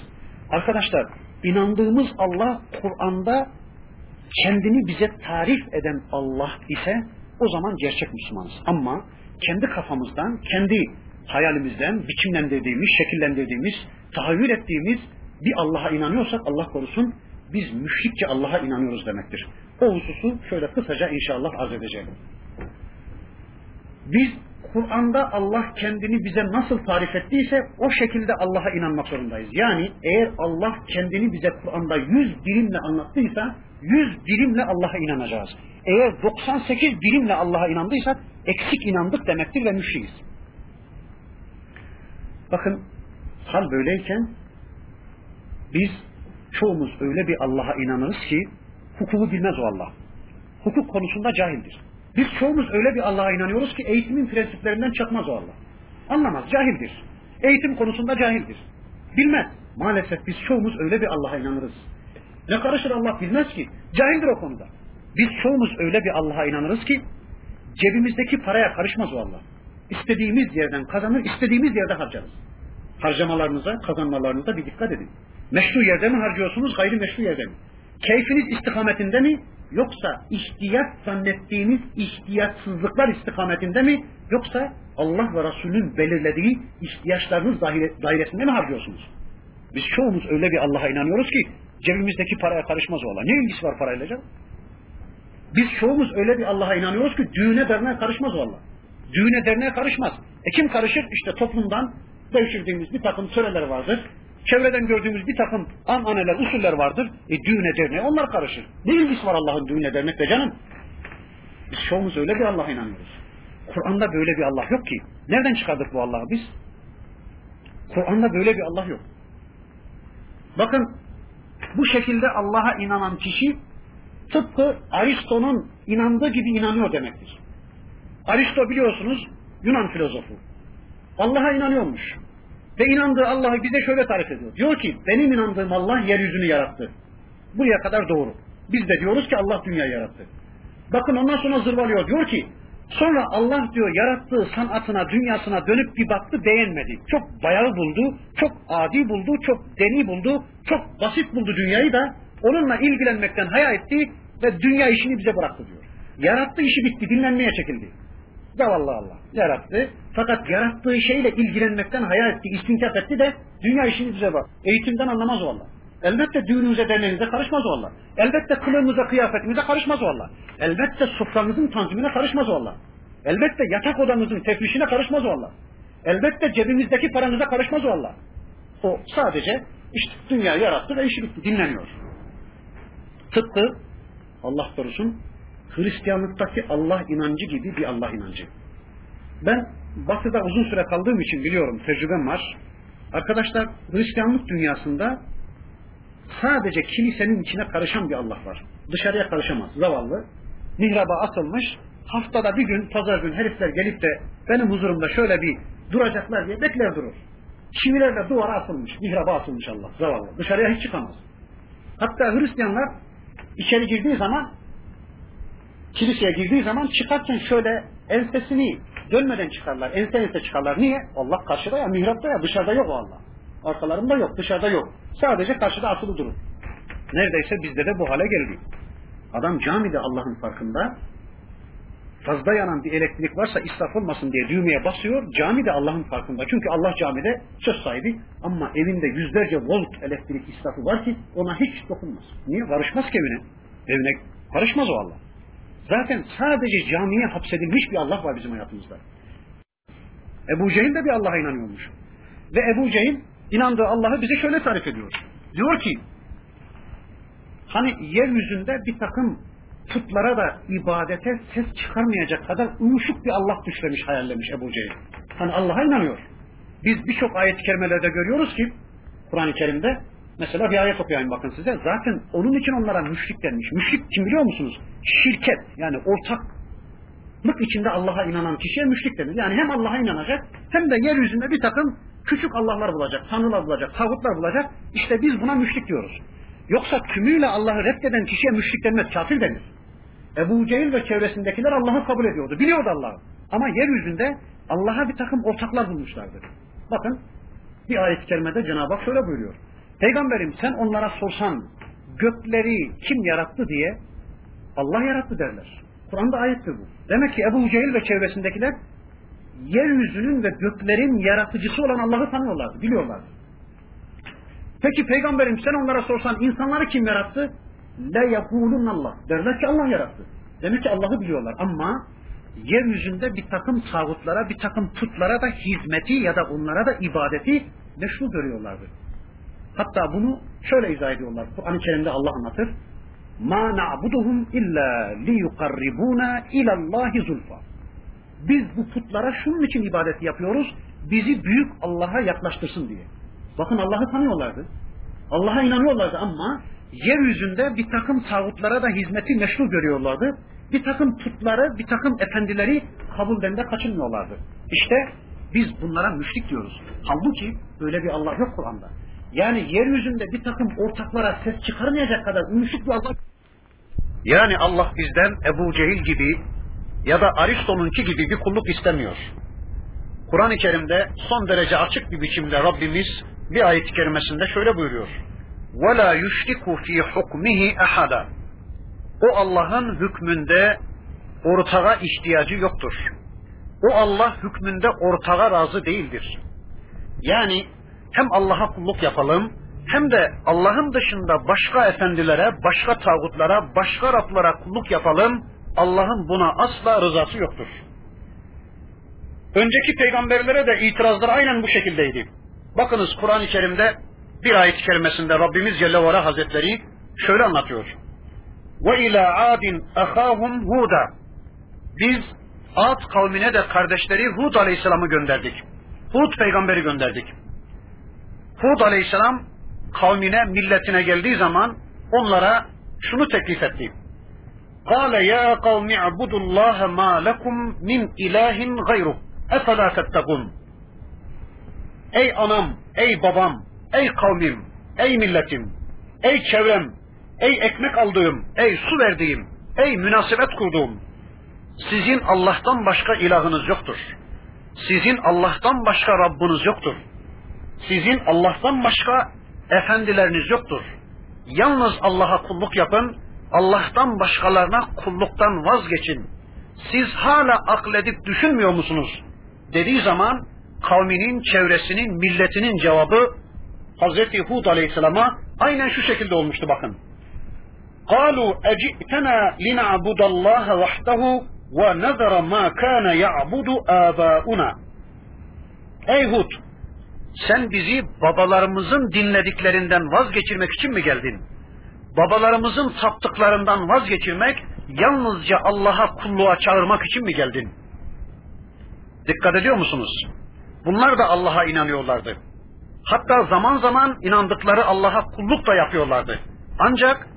Arkadaşlar inandığımız Allah Kur'an'da kendini bize tarif eden Allah ise o zaman gerçek Müslümanız. Ama kendi kafamızdan, kendi hayalimizden biçimlendirdiğimiz, şekillendirdiğimiz, tahayyül ettiğimiz bir Allah'a inanıyorsak Allah korusun biz müşrikçe Allah'a inanıyoruz demektir. O hususu şöyle kısaca inşallah arz edeceğim. Biz Kur'an'da Allah kendini bize nasıl tarif ettiyse o şekilde Allah'a inanmak zorundayız. Yani eğer Allah kendini bize Kur'an'da yüz birimle anlattıysa yüz birimle Allah'a inanacağız. Eğer 98 birimle Allah'a inandıysak eksik inandık demektir ve müşriyiz. Bakın hal böyleyken biz çoğumuz öyle bir Allah'a inanırız ki hukuku bilmez o Allah. Hukuk konusunda cahildir. Biz çoğumuz öyle bir Allah'a inanıyoruz ki eğitimin prensiplerinden çıkmaz o Allah. Anlamaz, cahildir. Eğitim konusunda cahildir. Bilmez. Maalesef biz çoğumuz öyle bir Allah'a inanırız. Ne karışır Allah bilmez ki. Cahildir o konuda. Biz çoğumuz öyle bir Allah'a inanırız ki cebimizdeki paraya karışmaz o Allah. İstediğimiz yerden kazanır, istediğimiz yerde harcarız. Harcamalarınıza, kazanmalarınıza bir dikkat edin. Meşru yerde mi harcıyorsunuz, gayri meşru yerde mi? Keyfiniz istikametinde mi, yoksa ihtiyat zannettiğiniz ihtiyatsızlıklar istikametinde mi, yoksa Allah ve Resulün belirlediği ihtiyaçlarınız dairesinde mi harcıyorsunuz? Biz çoğumuz öyle bir Allah'a inanıyoruz ki cebimizdeki paraya karışmaz o Allah. Ne ilgisi var parayla canım? Biz çoğumuz öyle bir Allah'a inanıyoruz ki düğüne derneğe karışmaz o Allah. Düğüne derneğe karışmaz. E kim karışır? İşte toplumdan devşirdiğimiz bir takım töreler vardır. Çevreden gördüğümüz bir takım ananeler, usuller vardır. E düğüne derneğe onlar karışır. Ne ilgisi var Allah'ın düğüne dernekle canım? Biz çoğumuz öyle bir Allah'a inanıyoruz. Kur'an'da böyle bir Allah yok ki. Nereden çıkardık bu Allah'ı biz? Kur'an'da böyle bir Allah yok. Bakın bu şekilde Allah'a inanan kişi tıpkı Aristo'nun inandığı gibi inanıyor demektir. Aristo biliyorsunuz Yunan filozofu. Allah'a inanıyormuş. Ve inandığı Allah'ı bize şöyle tarif ediyor. Diyor ki benim inandığım Allah yeryüzünü yarattı. Buraya kadar doğru. Biz de diyoruz ki Allah dünyayı yarattı. Bakın ondan sonra zırvalıyor. Diyor ki sonra Allah diyor yarattığı sanatına, dünyasına dönüp bir baktı beğenmedi. Çok bayağı buldu, çok adi buldu, çok deni buldu, çok basit buldu dünyayı da onunla ilgilenmekten haya etti ve dünya işini bize bıraktı diyor. Yarattığı işi bitti, dinlenmeye çekildi. Zavallı Allah yarattı. Fakat yarattığı şeyle ilgilenmekten hayal etti, istinkaf etti de dünya işini bize bak. Eğitimden anlamaz o Allah. Elbette düğünümüze, derneğimize karışmaz o Allah. Elbette kılığımıza, kıyafetimize karışmaz o Allah. Elbette soframızın tanzimine karışmaz o Allah. Elbette yatak odamızın tefrişine karışmaz o Allah. Elbette cebimizdeki paramıza karışmaz o Allah. O sadece işte dünya yarattı ve işi bitti, dinleniyor. Tıpkı Allah korusun Hristiyanlıktaki Allah inancı gibi bir Allah inancı. Ben Batı'da uzun süre kaldığım için biliyorum, tecrübem var. Arkadaşlar Hristiyanlık dünyasında sadece kilisenin içine karışan bir Allah var. Dışarıya karışamaz. Zavallı. Mihraba asılmış. Haftada bir gün, pazar gün herifler gelip de benim huzurumda şöyle bir duracaklar diye bekler durur. Çivilerle duvara asılmış. Mihraba asılmış Allah. Zavallı. Dışarıya hiç çıkamaz. Hatta Hristiyanlar içeri girdiği zaman kiliseye girdiği zaman çıkarken şöyle ensesini dönmeden çıkarlar. Ense ense çıkarlar. Niye? Allah karşıda ya, mihrapta ya, dışarıda yok o Allah. Arkalarında yok, dışarıda yok. Sadece karşıda asılı durur. Neredeyse bizde de bu hale geldi. Adam camide Allah'ın farkında. Fazla yanan bir elektrik varsa israf olmasın diye düğmeye basıyor. Camide Allah'ın farkında. Çünkü Allah camide söz sahibi. Ama evinde yüzlerce volt elektrik israfı var ki ona hiç dokunmaz. Niye? Karışmaz ki evine. Evine karışmaz o Allah. Zaten sadece camiye hapsedilmiş bir Allah var bizim hayatımızda. Ebu Cehil de bir Allah'a inanıyormuş. Ve Ebu Cehil inandığı Allah'ı bize şöyle tarif ediyor. Diyor ki hani yeryüzünde bir takım putlara da ibadete ses çıkarmayacak kadar uyuşuk bir Allah düşlemiş, hayallemiş Ebu Cehil. Hani Allah'a inanıyor. Biz birçok ayet-i kerimelerde görüyoruz ki Kur'an-ı Kerim'de Mesela bir ayet okuyayım bakın size. Zaten onun için onlara müşrik denmiş. Müşrik kim biliyor musunuz? Şirket yani ortaklık içinde Allah'a inanan kişiye müşrik denir. Yani hem Allah'a inanacak hem de yeryüzünde bir takım küçük Allah'lar bulacak, tanrılar bulacak, tağutlar bulacak. İşte biz buna müşrik diyoruz. Yoksa tümüyle Allah'ı reddeden kişiye müşrik denmez, kafir denir. Ebu Cehil ve çevresindekiler Allah'ı kabul ediyordu. Biliyordu Allah'ı. Ama yeryüzünde Allah'a bir takım ortaklar bulmuşlardı. Bakın bir ayet-i kerimede Cenab-ı Hak şöyle buyuruyor. Peygamberim sen onlara sorsan gökleri kim yarattı diye Allah yarattı derler. Kur'an'da ayettir bu. Demek ki Ebu Cehil ve çevresindekiler yeryüzünün ve göklerin yaratıcısı olan Allah'ı tanıyorlardı, biliyorlardı. Peki peygamberim sen onlara sorsan insanları kim yarattı? Le yakulun Allah. Derler ki Allah yarattı. Demek ki Allah'ı biliyorlar ama yeryüzünde bir takım tağutlara, bir takım putlara da hizmeti ya da onlara da ibadeti meşru görüyorlardı. Hatta bunu şöyle izah ediyorlar. Kur'an-ı Kerim'de Allah anlatır. Ma na'buduhum illa liyukarribuna ilallahi zulfa. Biz bu putlara şunun için ibadet yapıyoruz. Bizi büyük Allah'a yaklaştırsın diye. Bakın Allah'ı tanıyorlardı. Allah'a inanıyorlardı ama yeryüzünde bir takım tağutlara da hizmeti meşru görüyorlardı. Bir takım putları, bir takım efendileri kabulden de kaçınmıyorlardı. İşte biz bunlara müşrik diyoruz. Halbuki böyle bir Allah yok Kur'an'da. Yani yeryüzünde bir takım ortaklara ses çıkarmayacak kadar müşrik bir Allah. Yani Allah bizden Ebu Cehil gibi ya da Aristo'nunki gibi bir kulluk istemiyor. Kur'an-ı Kerim'de son derece açık bir biçimde Rabbimiz bir ayet-i kerimesinde şöyle buyuruyor. وَلَا يُشْرِكُ ف۪ي حُكْمِهِ اَحَدًا O Allah'ın hükmünde ortağa ihtiyacı yoktur. O Allah hükmünde ortağa razı değildir. Yani hem Allah'a kulluk yapalım hem de Allah'ın dışında başka efendilere, başka tağutlara, başka Rablara kulluk yapalım. Allah'ın buna asla rızası yoktur. Önceki peygamberlere de itirazlar aynen bu şekildeydi. Bakınız Kur'an-ı Kerim'de bir ayet-i kerimesinde Rabbimiz Celle Hazretleri şöyle anlatıyor. Ve ila adin ahahum huda. Biz Ad kavmine de kardeşleri Hud Aleyhisselam'ı gönderdik. Hud peygamberi gönderdik. Hud Aleyhisselam kavmine, milletine geldiği zaman onlara şunu teklif etti. قال يا قوم اعبدوا الله ما لكم من إله غيره أفلا تتقون Ey anam, ey babam, ey kavmim, ey milletim, ey çevrem, ey ekmek aldığım, ey su verdiğim, ey münasebet kurduğum. Sizin Allah'tan başka ilahınız yoktur. Sizin Allah'tan başka Rabbiniz yoktur. Sizin Allah'tan başka efendileriniz yoktur. Yalnız Allah'a kulluk yapın, Allah'tan başkalarına kulluktan vazgeçin. Siz hala akledip düşünmüyor musunuz? Dediği zaman kavminin, çevresinin, milletinin cevabı Hazreti Hud Aleyhisselam'a aynen şu şekilde olmuştu bakın. قالوا أجئتنا لنعبد الله وحده ونذر ما كان يعبد آباؤنا Ey Hud! Sen bizi babalarımızın dinlediklerinden vazgeçirmek için mi geldin? Babalarımızın taptıklarından vazgeçirmek, yalnızca Allah'a kulluğa çağırmak için mi geldin? Dikkat ediyor musunuz? Bunlar da Allah'a inanıyorlardı. Hatta zaman zaman inandıkları Allah'a kulluk da yapıyorlardı. Ancak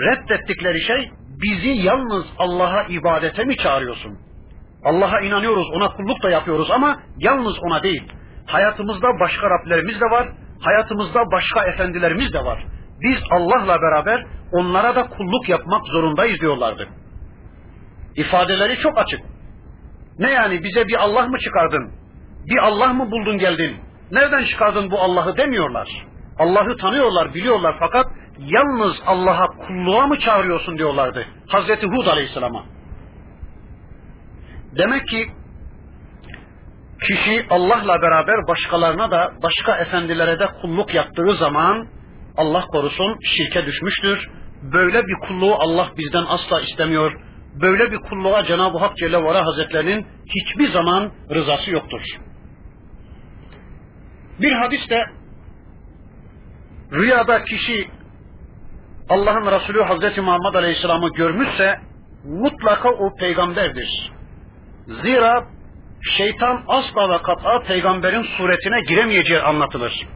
reddettikleri şey bizi yalnız Allah'a ibadete mi çağırıyorsun? Allah'a inanıyoruz, ona kulluk da yapıyoruz ama yalnız ona değil. Hayatımızda başka Rablerimiz de var, hayatımızda başka efendilerimiz de var. Biz Allah'la beraber onlara da kulluk yapmak zorundayız diyorlardı. İfadeleri çok açık. Ne yani bize bir Allah mı çıkardın? Bir Allah mı buldun geldin? Nereden çıkardın bu Allah'ı demiyorlar. Allah'ı tanıyorlar, biliyorlar fakat yalnız Allah'a kulluğa mı çağırıyorsun diyorlardı. Hazreti Hud Aleyhisselam'a. Demek ki kişi Allah'la beraber başkalarına da başka efendilere de kulluk yaptığı zaman Allah korusun şirke düşmüştür. Böyle bir kulluğu Allah bizden asla istemiyor. Böyle bir kulluğa Cenab-ı Hak Celle ve Hazretlerinin hiçbir zaman rızası yoktur. Bir hadiste rüyada kişi Allah'ın Resulü Hazreti Muhammed Aleyhisselam'ı görmüşse mutlaka o peygamberdir. Zira şeytan asla ve kat'a peygamberin suretine giremeyeceği anlatılır.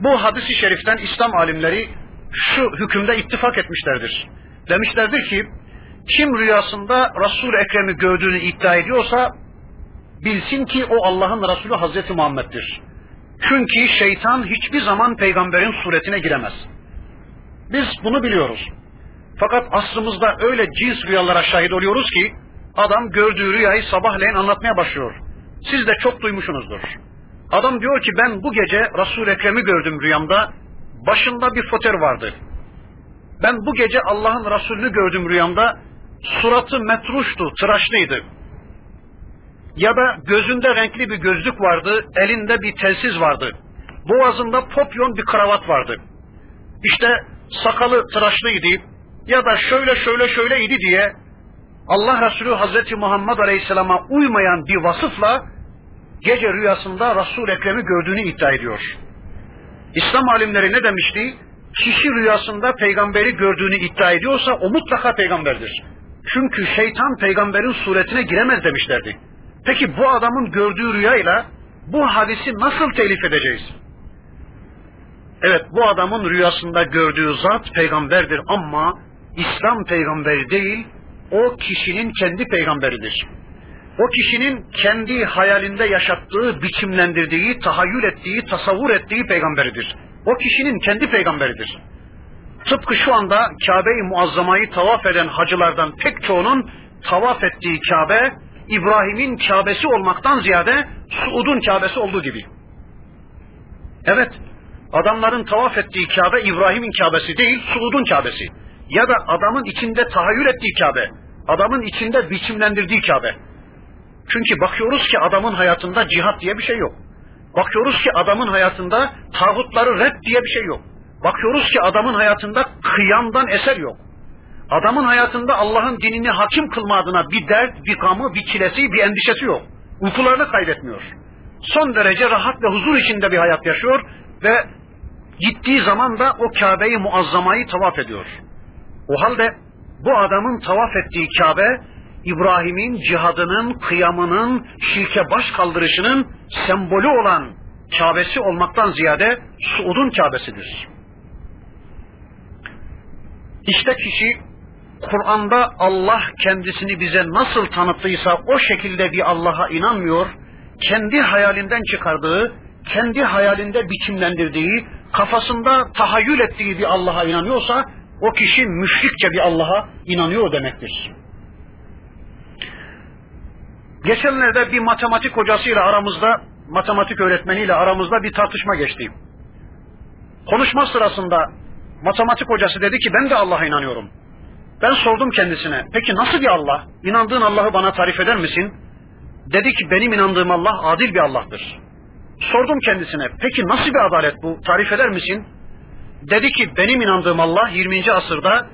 Bu hadisi şeriften İslam alimleri şu hükümde ittifak etmişlerdir. Demişlerdir ki kim rüyasında Resul-i Ekrem'i gördüğünü iddia ediyorsa bilsin ki o Allah'ın Resulü Hazreti Muhammed'dir. Çünkü şeytan hiçbir zaman peygamberin suretine giremez. Biz bunu biliyoruz. Fakat aslımızda öyle cins rüyalara şahit oluyoruz ki adam gördüğü rüyayı sabahleyin anlatmaya başlıyor. Siz de çok duymuşsunuzdur. Adam diyor ki ben bu gece Resul-i Ekrem'i gördüm rüyamda. Başında bir foter vardı. Ben bu gece Allah'ın Resulünü gördüm rüyamda. Suratı metruştu, tıraşlıydı. Ya da gözünde renkli bir gözlük vardı, elinde bir telsiz vardı. boğazında popyon bir kravat vardı. İşte sakalı tıraşlıydı ya da şöyle şöyle şöyleydi diye Allah Resulü Hazreti Muhammed Aleyhisselam'a uymayan bir vasıfla gece rüyasında Resul Ekrem'i gördüğünü iddia ediyor. İslam alimleri ne demişti? Kişi rüyasında peygamberi gördüğünü iddia ediyorsa o mutlaka peygamberdir. Çünkü şeytan peygamberin suretine giremez demişlerdi. Peki bu adamın gördüğü rüyayla bu hadisi nasıl telif edeceğiz? Evet bu adamın rüyasında gördüğü zat peygamberdir ama İslam peygamberi değil, o kişinin kendi peygamberidir. O kişinin kendi hayalinde yaşattığı, biçimlendirdiği, tahayyül ettiği, tasavvur ettiği peygamberidir. O kişinin kendi peygamberidir. Tıpkı şu anda Kabe-i Muazzama'yı tavaf eden hacılardan pek çoğunun tavaf ettiği Kabe, İbrahim'in Kabe'si olmaktan ziyade Suud'un Kabe'si olduğu gibi. Evet, adamların tavaf ettiği Kabe İbrahim'in Kabe'si değil, Suud'un Kabe'si. Ya da adamın içinde tahayyül ettiği Kabe, adamın içinde biçimlendirdiği Kabe. Çünkü bakıyoruz ki adamın hayatında cihat diye bir şey yok. Bakıyoruz ki adamın hayatında tağutları red diye bir şey yok. Bakıyoruz ki adamın hayatında kıyamdan eser yok. Adamın hayatında Allah'ın dinini hakim kılma adına bir dert, bir gamı, bir çilesi, bir endişesi yok. Uykularını kaybetmiyor. Son derece rahat ve huzur içinde bir hayat yaşıyor ve gittiği zaman da o Kabe'yi muazzamayı tavaf ediyor. O halde bu adamın tavaf ettiği Kabe, İbrahim'in cihadının, kıyamının, şirke baş kaldırışının sembolü olan Kabe'si olmaktan ziyade Suud'un Kabe'sidir. İşte kişi Kur'an'da Allah kendisini bize nasıl tanıttıysa o şekilde bir Allah'a inanmıyor, kendi hayalinden çıkardığı, kendi hayalinde biçimlendirdiği, kafasında tahayyül ettiği bir Allah'a inanıyorsa o kişi müşrikçe bir Allah'a inanıyor demektir. Geçenlerde bir matematik hocasıyla aramızda, matematik öğretmeniyle aramızda bir tartışma geçti. Konuşma sırasında matematik hocası dedi ki ben de Allah'a inanıyorum. Ben sordum kendisine, peki nasıl bir Allah? İnandığın Allah'ı bana tarif eder misin? Dedi ki benim inandığım Allah adil bir Allah'tır. Sordum kendisine, peki nasıl bir adalet bu? Tarif eder misin? Dedi ki benim inandığım Allah 20. asırda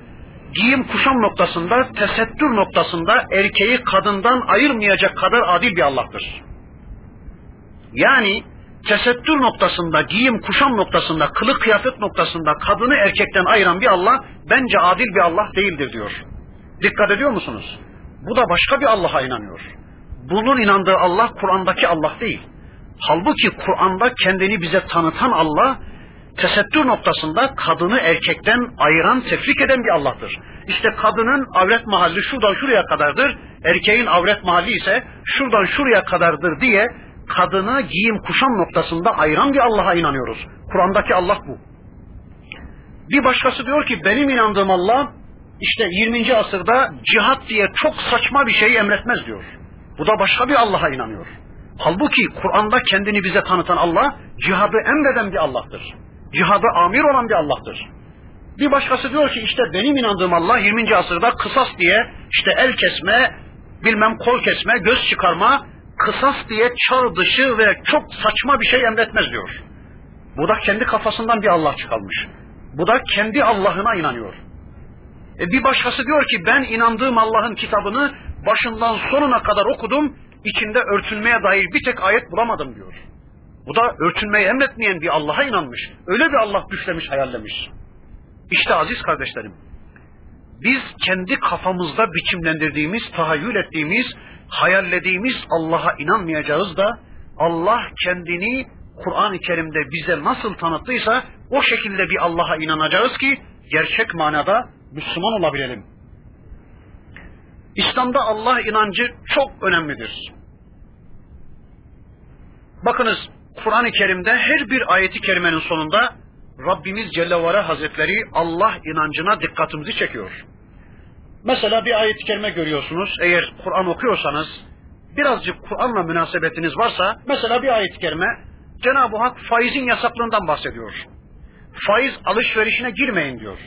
giyim kuşam noktasında, tesettür noktasında erkeği kadından ayırmayacak kadar adil bir Allah'tır. Yani tesettür noktasında, giyim kuşam noktasında, kılık kıyafet noktasında kadını erkekten ayıran bir Allah bence adil bir Allah değildir diyor. Dikkat ediyor musunuz? Bu da başka bir Allah'a inanıyor. Bunun inandığı Allah Kur'an'daki Allah değil. Halbuki Kur'an'da kendini bize tanıtan Allah tesettür noktasında kadını erkekten ayıran, tefrik eden bir Allah'tır. İşte kadının avret mahalli şuradan şuraya kadardır, erkeğin avret mahalli ise şuradan şuraya kadardır diye kadını giyim kuşam noktasında ayıran bir Allah'a inanıyoruz. Kur'an'daki Allah bu. Bir başkası diyor ki benim inandığım Allah işte 20. asırda cihat diye çok saçma bir şey emretmez diyor. Bu da başka bir Allah'a inanıyor. Halbuki Kur'an'da kendini bize tanıtan Allah cihadı emreden bir Allah'tır. Cihadı amir olan bir Allah'tır. Bir başkası diyor ki işte benim inandığım Allah 20. asırda kısas diye işte el kesme, bilmem kol kesme, göz çıkarma, kısas diye çağ dışı ve çok saçma bir şey emretmez diyor. Bu da kendi kafasından bir Allah çıkarmış. Bu da kendi Allah'ına inanıyor. E bir başkası diyor ki ben inandığım Allah'ın kitabını başından sonuna kadar okudum, içinde örtülmeye dair bir tek ayet bulamadım diyor. Bu da örtünmeyi emretmeyen bir Allah'a inanmış. Öyle bir Allah düşlemiş, hayallemiş. İşte aziz kardeşlerim, biz kendi kafamızda biçimlendirdiğimiz, tahayyül ettiğimiz, hayallediğimiz Allah'a inanmayacağız da Allah kendini Kur'an-ı Kerim'de bize nasıl tanıttıysa o şekilde bir Allah'a inanacağız ki gerçek manada Müslüman olabilelim. İslam'da Allah inancı çok önemlidir. Bakınız Kur'an-ı Kerim'de her bir ayeti kerimenin sonunda Rabbimiz Celle Hazretleri Allah inancına dikkatimizi çekiyor. Mesela bir ayet-i kerime görüyorsunuz. Eğer Kur'an okuyorsanız birazcık Kur'an'la münasebetiniz varsa mesela bir ayet-i kerime Cenab-ı Hak faizin yasaklığından bahsediyor. Faiz alışverişine girmeyin diyor.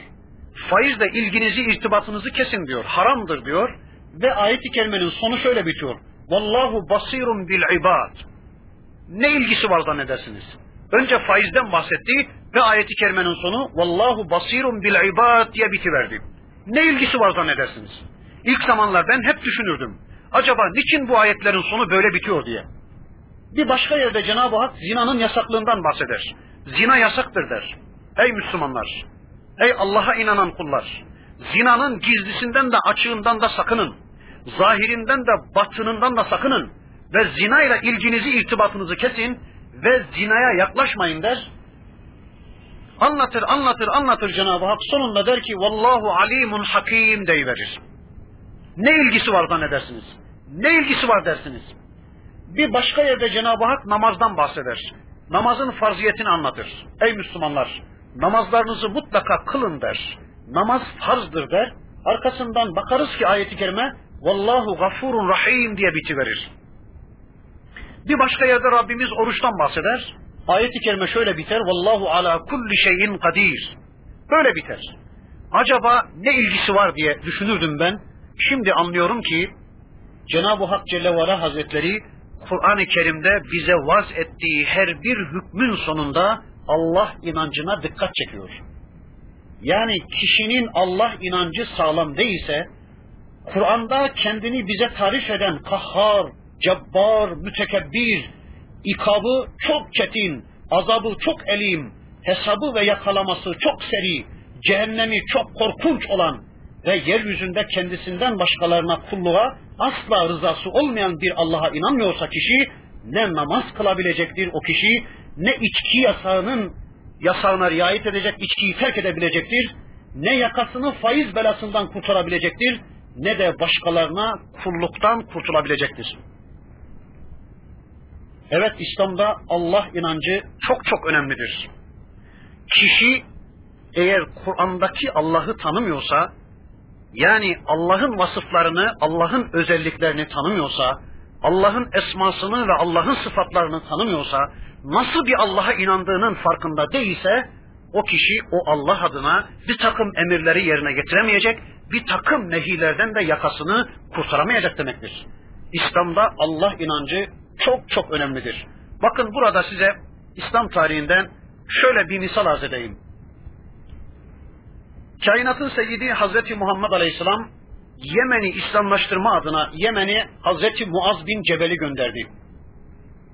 Faizle ilginizi, irtibatınızı kesin diyor. Haramdır diyor. Ve ayet-i kerimenin sonu şöyle bitiyor. Vallahu basirun bil ibad. Ne ilgisi var zannedersiniz? Önce faizden bahsetti ve ayeti kerimenin sonu Vallahu basirun bil ibad diye bitiverdi. Ne ilgisi var zannedersiniz? İlk zamanlar ben hep düşünürdüm. Acaba niçin bu ayetlerin sonu böyle bitiyor diye. Bir başka yerde Cenab-ı Hak zinanın yasaklığından bahseder. Zina yasaktır der. Ey Müslümanlar! Ey Allah'a inanan kullar! Zinanın gizlisinden de açığından da sakının. Zahirinden de batınından da sakının. Ve zinayla ilginizi, irtibatınızı kesin ve zinaya yaklaşmayın der. Anlatır, anlatır, anlatır Cenab-ı Hak. Sonunda der ki, Vallahu alimun hakim deyiverir. Ne ilgisi var zannedersiniz? Ne ilgisi var dersiniz? Bir başka yerde Cenab-ı Hak namazdan bahseder. Namazın farziyetini anlatır. Ey Müslümanlar, namazlarınızı mutlaka kılın der. Namaz farzdır der. Arkasından bakarız ki ayeti kerime Vallahu gafurun rahim diye bitiverir. Bir başka yerde Rabbimiz oruçtan bahseder. Ayet-i kerime şöyle biter. Vallahu ala kulli şeyin kadir. Böyle biter. Acaba ne ilgisi var diye düşünürdüm ben. Şimdi anlıyorum ki Cenab-ı Hak Celle ve Ala Hazretleri Kur'an-ı Kerim'de bize vaz ettiği her bir hükmün sonunda Allah inancına dikkat çekiyor. Yani kişinin Allah inancı sağlam değilse, Kur'an'da kendini bize tarif eden kahhar, cebbar, mütekebbir, ikabı çok çetin, azabı çok elim, hesabı ve yakalaması çok seri, cehennemi çok korkunç olan ve yeryüzünde kendisinden başkalarına kulluğa asla rızası olmayan bir Allah'a inanmıyorsa kişi ne namaz kılabilecektir o kişi ne içki yasağının yasağına riayet edecek içkiyi terk edebilecektir ne yakasını faiz belasından kurtarabilecektir ne de başkalarına kulluktan kurtulabilecektir. Evet İslam'da Allah inancı çok çok önemlidir. Kişi eğer Kur'an'daki Allah'ı tanımıyorsa, yani Allah'ın vasıflarını, Allah'ın özelliklerini tanımıyorsa, Allah'ın esmasını ve Allah'ın sıfatlarını tanımıyorsa, nasıl bir Allah'a inandığının farkında değilse, o kişi o Allah adına bir takım emirleri yerine getiremeyecek, bir takım nehilerden de yakasını kurtaramayacak demektir. İslam'da Allah inancı çok çok önemlidir. Bakın burada size İslam tarihinden şöyle bir misal arz edeyim. Kainatın seyyidi Hazreti Muhammed Aleyhisselam Yemen'i İslamlaştırma adına Yemen'i Hazreti Muaz bin Cebel'i gönderdi.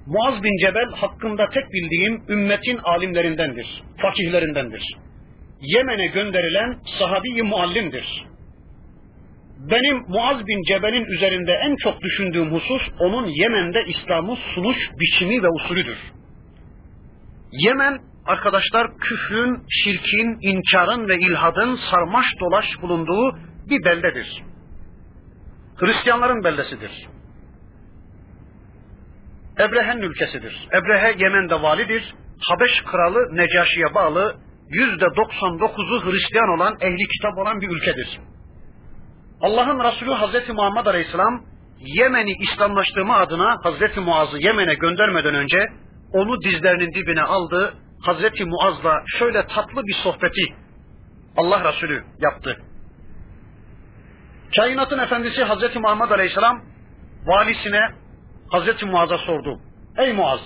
Muaz bin Cebel hakkında tek bildiğim ümmetin alimlerindendir, fakihlerindendir. Yemen'e gönderilen sahabi muallimdir. Benim Muaz bin Cebel'in üzerinde en çok düşündüğüm husus onun Yemen'de İslam'ı sunuş biçimi ve usulüdür. Yemen arkadaşlar küfrün, şirkin, inkarın ve ilhadın sarmaş dolaş bulunduğu bir beldedir. Hristiyanların beldesidir. Ebrehe'nin ülkesidir. Ebrehe Yemen'de validir. Habeş kralı Necaşi'ye bağlı yüzde 99'u Hristiyan olan, ehli kitap olan bir ülkedir. Allah'ın Resulü Hazreti Muhammed Aleyhisselam Yemen'i İslamlaştırma adına Hazreti Muaz'ı Yemen'e göndermeden önce onu dizlerinin dibine aldı. Hazreti Muaz'la şöyle tatlı bir sohbeti Allah Resulü yaptı. Kainatın efendisi Hazreti Muhammed Aleyhisselam valisine Hazreti Muaz'a sordu. Ey Muaz,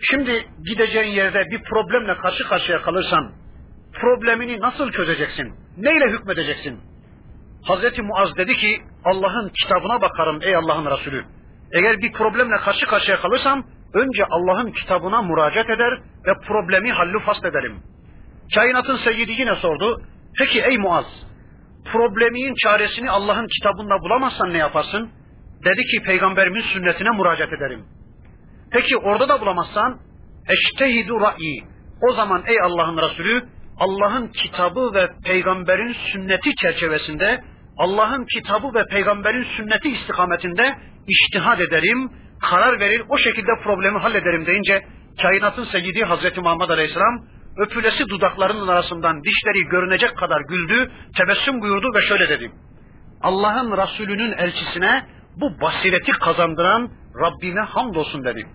şimdi gideceğin yerde bir problemle karşı karşıya kalırsan problemini nasıl çözeceksin? Neyle hükmedeceksin? Hazreti Muaz dedi ki Allah'ın kitabına bakarım ey Allah'ın Resulü. Eğer bir problemle karşı karşıya kalırsam önce Allah'ın kitabına müracaat eder ve problemi hallu fasl ederim. Kainatın seyyidi yine sordu. Peki ey Muaz problemin çaresini Allah'ın kitabında bulamazsan ne yaparsın? Dedi ki peygamberimin sünnetine müracaat ederim. Peki orada da bulamazsan eştehidu ra'yi. O zaman ey Allah'ın Resulü Allah'ın kitabı ve peygamberin sünneti çerçevesinde Allah'ın kitabı ve peygamberin sünneti istikametinde iştihad ederim, karar verir, o şekilde problemi hallederim deyince kainatın seyyidi Hazreti Muhammed Aleyhisselam öpülesi dudaklarının arasından dişleri görünecek kadar güldü, tebessüm buyurdu ve şöyle dedi. Allah'ın Resulünün elçisine bu basireti kazandıran Rabbime hamdolsun dedi.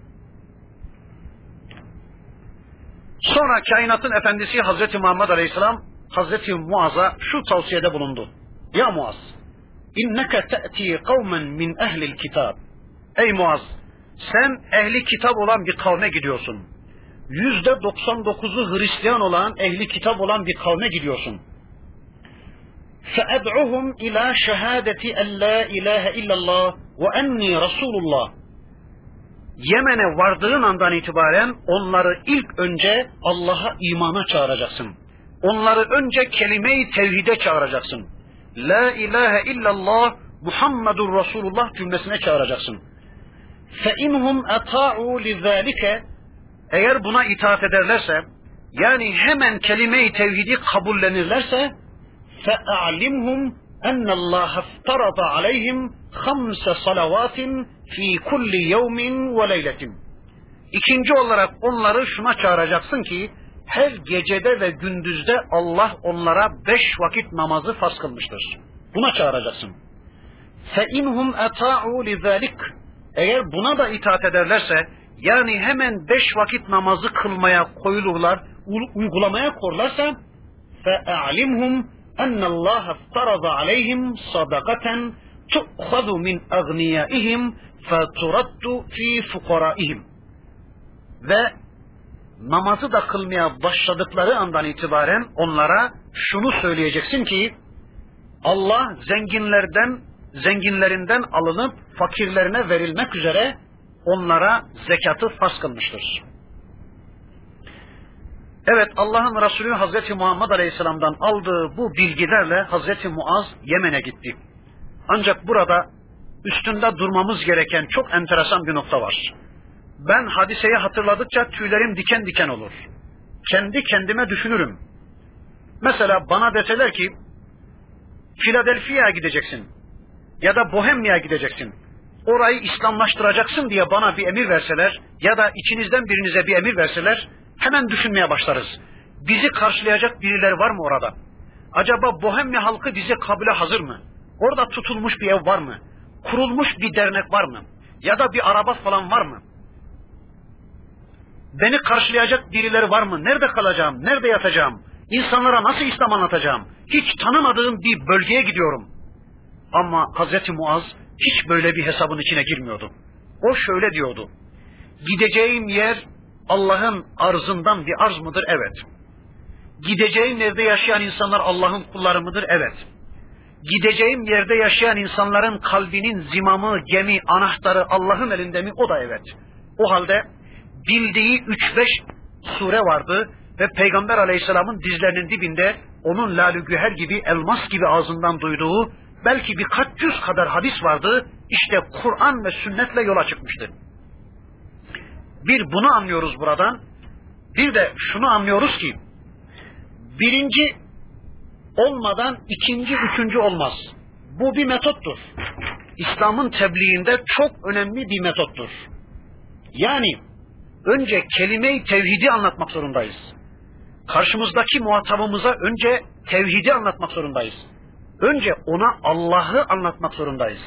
Sonra kainatın efendisi Hazreti Muhammed Aleyhisselam Hazreti Muaz'a şu tavsiyede bulundu. Ya Muaz, inneke te'ti kavmen min ehlil kitab. Ey Muaz, sen ehli kitap olan bir kavme gidiyorsun. yüzde 99'u Hristiyan olan, ehli kitap olan bir kavme gidiyorsun. فَأَدْعُهُمْ اِلَى شَهَادَةِ اَنْ لَا اِلَٰهَ اِلَّا اللّٰهِ وَاَنِّي رَسُولُ اللّٰهِ Yemen'e vardığın andan itibaren onları ilk önce Allah'a imana çağıracaksın. Onları önce kelime-i tevhide çağıracaksın. La ilahe illallah Muhammedur Resulullah cümlesine çağıracaksın. Fe inhum ata'u lizalike eğer buna itaat ederlerse yani hemen kelime-i tevhidi kabullenirlerse fe'alimhum enne Allah iftarada aleyhim hamse salavatin fi kulli yevmin ve leyletin. İkinci olarak onları şuna çağıracaksın ki her gecede ve gündüzde Allah onlara beş vakit namazı farz kılmıştır. Buna çağıracaksın. İnhum eta'u lizalik. Eğer buna da itaat ederlerse yani hemen beş vakit namazı kılmaya koyulurlar, uygulamaya korlarsa fe Allah iftarada aleyhim sadakaten tu'khadu min agniyaihim fe turaddu fi fukaraihim. Ve namazı da kılmaya başladıkları andan itibaren onlara şunu söyleyeceksin ki Allah zenginlerden zenginlerinden alınıp fakirlerine verilmek üzere onlara zekatı farz kılmıştır. Evet Allah'ın Resulü Hazreti Muhammed Aleyhisselam'dan aldığı bu bilgilerle Hazreti Muaz Yemen'e gitti. Ancak burada üstünde durmamız gereken çok enteresan bir nokta var. Ben hadiseyi hatırladıkça tüylerim diken diken olur. Kendi kendime düşünürüm. Mesela bana deseler ki Philadelphia'ya gideceksin ya da Bohemya'ya gideceksin. Orayı İslamlaştıracaksın diye bana bir emir verseler ya da içinizden birinize bir emir verseler hemen düşünmeye başlarız. Bizi karşılayacak birileri var mı orada? Acaba Bohemya halkı bize kabule hazır mı? Orada tutulmuş bir ev var mı? Kurulmuş bir dernek var mı? Ya da bir araba falan var mı? Beni karşılayacak birileri var mı? Nerede kalacağım? Nerede yatacağım? İnsanlara nasıl İslam anlatacağım? Hiç tanımadığım bir bölgeye gidiyorum. Ama Hazreti Muaz hiç böyle bir hesabın içine girmiyordu. O şöyle diyordu. Gideceğim yer Allah'ın arzından bir arz mıdır? Evet. Gideceğim yerde yaşayan insanlar Allah'ın kulları mıdır? Evet. Gideceğim yerde yaşayan insanların kalbinin zimamı, gemi, anahtarı Allah'ın elinde mi? O da evet. O halde bildiği üç beş sure vardı ve Peygamber aleyhisselamın dizlerinin dibinde onun lalü güher gibi, elmas gibi ağzından duyduğu belki birkaç yüz kadar hadis vardı. İşte Kur'an ve sünnetle yola çıkmıştı. Bir bunu anlıyoruz buradan. Bir de şunu anlıyoruz ki birinci olmadan ikinci, üçüncü olmaz. Bu bir metottur. İslam'ın tebliğinde çok önemli bir metottur. Yani önce kelime-i tevhidi anlatmak zorundayız. Karşımızdaki muhatabımıza önce tevhidi anlatmak zorundayız. Önce ona Allah'ı anlatmak zorundayız.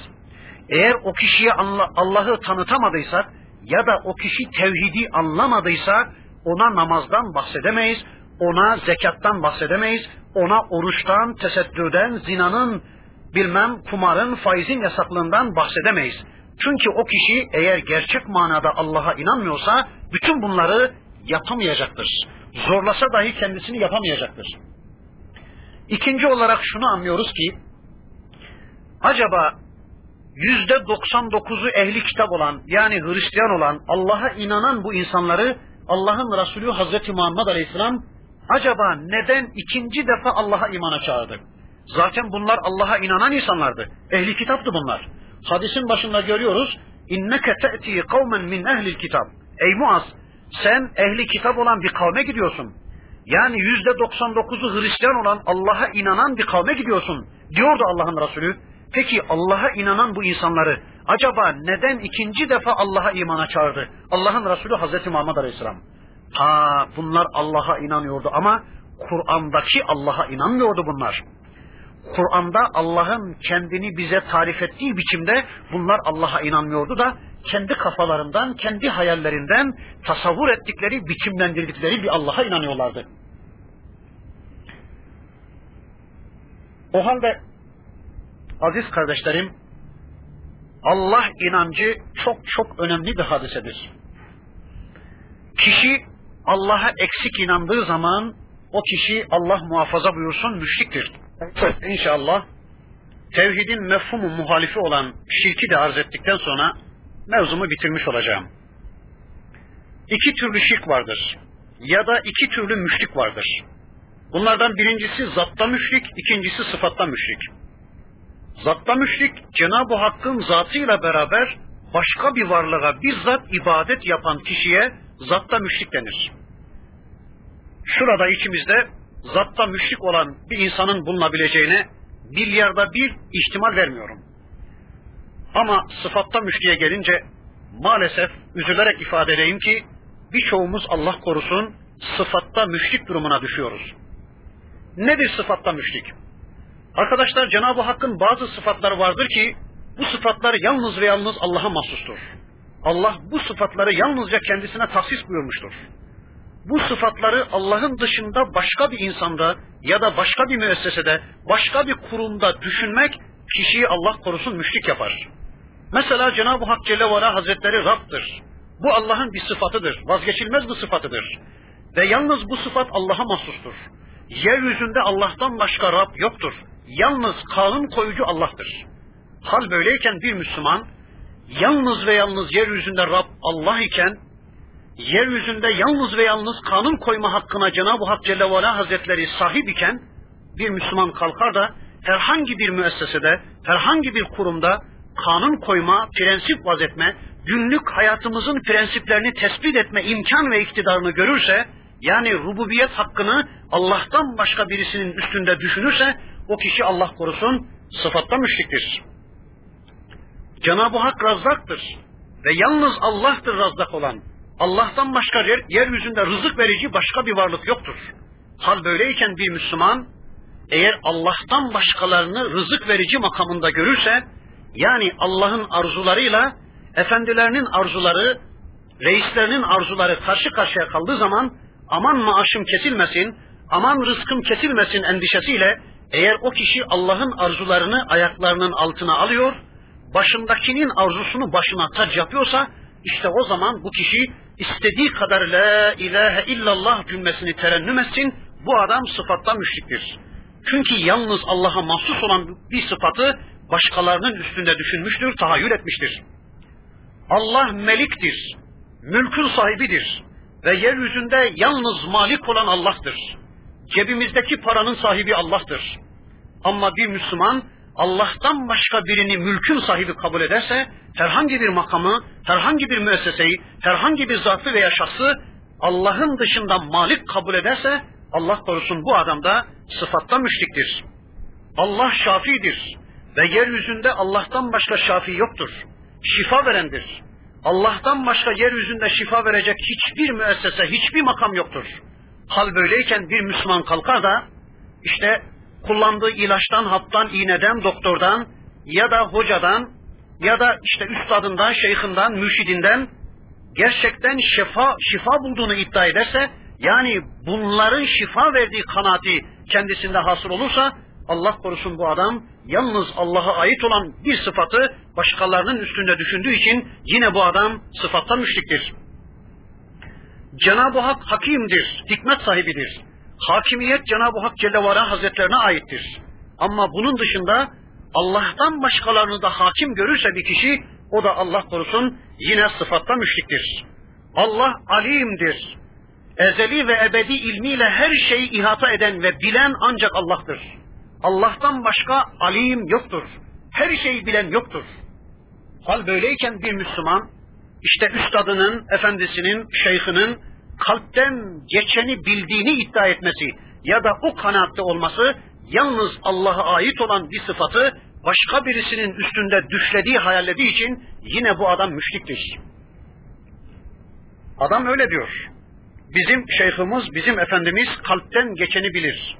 Eğer o kişiye Allah'ı tanıtamadıysak ya da o kişi tevhidi anlamadıysa ona namazdan bahsedemeyiz, ona zekattan bahsedemeyiz, ona oruçtan, tesettürden, zinanın, bilmem kumarın, faizin yasaklığından bahsedemeyiz. Çünkü o kişi eğer gerçek manada Allah'a inanmıyorsa bütün bunları yapamayacaktır. Zorlasa dahi kendisini yapamayacaktır. İkinci olarak şunu anlıyoruz ki acaba yüzde 99'u ehli kitap olan yani Hristiyan olan Allah'a inanan bu insanları Allah'ın Resulü Hazreti Muhammed Aleyhisselam acaba neden ikinci defa Allah'a imana çağırdı? Zaten bunlar Allah'a inanan insanlardı. Ehli kitaptı bunlar. Hadisin başında görüyoruz. İnneke te'ti kavmen min ehlil kitap. Ey Muaz sen ehli kitap olan bir kavme gidiyorsun. Yani yüzde 99'u Hristiyan olan Allah'a inanan bir kavme gidiyorsun. Diyordu Allah'ın Resulü. Peki Allah'a inanan bu insanları acaba neden ikinci defa Allah'a imana çağırdı? Allah'ın Resulü Hazreti Muhammed Aleyhisselam. Ha bunlar Allah'a inanıyordu ama Kur'an'daki Allah'a inanmıyordu bunlar. Kur'an'da Allah'ın kendini bize tarif ettiği biçimde bunlar Allah'a inanmıyordu da kendi kafalarından, kendi hayallerinden tasavvur ettikleri, biçimlendirdikleri bir Allah'a inanıyorlardı. O halde aziz kardeşlerim Allah inancı çok çok önemli bir hadisedir. Kişi Allah'a eksik inandığı zaman o kişi Allah muhafaza buyursun müşriktir. İnşallah tevhidin mefhumu muhalifi olan şirki de arz ettikten sonra mevzumu bitirmiş olacağım. İki türlü şirk vardır. Ya da iki türlü müşrik vardır. Bunlardan birincisi zatta müşrik, ikincisi sıfatta müşrik. Zatta müşrik, Cenab-ı Hakk'ın zatıyla beraber başka bir varlığa bizzat ibadet yapan kişiye zatta müşrik denir. Şurada içimizde zatta müşrik olan bir insanın bulunabileceğine milyarda bir ihtimal vermiyorum. Ama sıfatta müşriye gelince maalesef üzülerek ifade edeyim ki birçoğumuz Allah korusun sıfatta müşrik durumuna düşüyoruz. Nedir sıfatta müşrik? Arkadaşlar Cenab-ı Hakk'ın bazı sıfatları vardır ki bu sıfatlar yalnız ve yalnız Allah'a mahsustur. Allah bu sıfatları yalnızca kendisine tahsis buyurmuştur. Bu sıfatları Allah'ın dışında başka bir insanda ya da başka bir müessesede, başka bir kurumda düşünmek kişiyi Allah korusun müşrik yapar. Mesela Cenab-ı Hak Celle ve Hazretleri Rab'dır. Bu Allah'ın bir sıfatıdır, vazgeçilmez bir sıfatıdır. Ve yalnız bu sıfat Allah'a mahsustur. Yeryüzünde Allah'tan başka Rab yoktur. Yalnız kanun koyucu Allah'tır. Hal böyleyken bir Müslüman yalnız ve yalnız yeryüzünde Rab Allah iken yeryüzünde yalnız ve yalnız kanun koyma hakkına Cenab-ı Hak Celle ve Ala Hazretleri sahip iken bir Müslüman kalkar da herhangi bir müessesede, herhangi bir kurumda kanun koyma, prensip vazetme, günlük hayatımızın prensiplerini tespit etme imkan ve iktidarını görürse, yani rububiyet hakkını Allah'tan başka birisinin üstünde düşünürse, o kişi Allah korusun sıfatta müşriktir. Cenab-ı Hak razzaktır ve yalnız Allah'tır razzak olan. Allah'tan başka yer, yeryüzünde rızık verici başka bir varlık yoktur. Hal böyleyken bir Müslüman eğer Allah'tan başkalarını rızık verici makamında görürse yani Allah'ın arzularıyla efendilerinin arzuları, reislerinin arzuları karşı karşıya kaldığı zaman aman maaşım kesilmesin, aman rızkım kesilmesin endişesiyle eğer o kişi Allah'ın arzularını ayaklarının altına alıyor, başındakinin arzusunu başına tac yapıyorsa işte o zaman bu kişi istediği kadar la ilahe illallah cümlesini terennüm etsin, bu adam sıfattan müşriktir. Çünkü yalnız Allah'a mahsus olan bir sıfatı başkalarının üstünde düşünmüştür, tahayyül etmiştir. Allah meliktir, mülkün sahibidir ve yeryüzünde yalnız malik olan Allah'tır. Cebimizdeki paranın sahibi Allah'tır. Ama bir Müslüman Allah'tan başka birini mülkün sahibi kabul ederse, herhangi bir makamı, herhangi bir müesseseyi, herhangi bir zatı veya şahsı Allah'ın dışında malik kabul ederse, Allah korusun bu adam da sıfatta müşriktir. Allah şafidir ve yeryüzünde Allah'tan başka şafi yoktur. Şifa verendir. Allah'tan başka yeryüzünde şifa verecek hiçbir müessese, hiçbir makam yoktur. Hal böyleyken bir Müslüman kalkar da işte kullandığı ilaçtan, haptan, iğneden, doktordan ya da hocadan ya da işte üstadından, şeyhinden, mürşidinden gerçekten şifa, şifa bulduğunu iddia ederse yani bunların şifa verdiği kanaati kendisinde hasıl olursa Allah korusun bu adam yalnız Allah'a ait olan bir sıfatı başkalarının üstünde düşündüğü için yine bu adam sıfattan müşriktir. Cenab-ı Hak hakimdir, hikmet sahibidir. Hakimiyet Cenab-ı Hak Celle ve Hazretlerine aittir. Ama bunun dışında Allah'tan başkalarını da hakim görürse bir kişi o da Allah korusun yine sıfatta müşriktir. Allah alimdir. Ezeli ve ebedi ilmiyle her şeyi ihata eden ve bilen ancak Allah'tır. Allah'tan başka alim yoktur. Her şeyi bilen yoktur. Hal böyleyken bir Müslüman işte üstadının, efendisinin, şeyhinin kalpten geçeni bildiğini iddia etmesi ya da o kanaatte olması yalnız Allah'a ait olan bir sıfatı başka birisinin üstünde düşlediği hayallediği için yine bu adam müşriktir. Adam öyle diyor. Bizim şeyhimiz, bizim efendimiz kalpten geçeni bilir.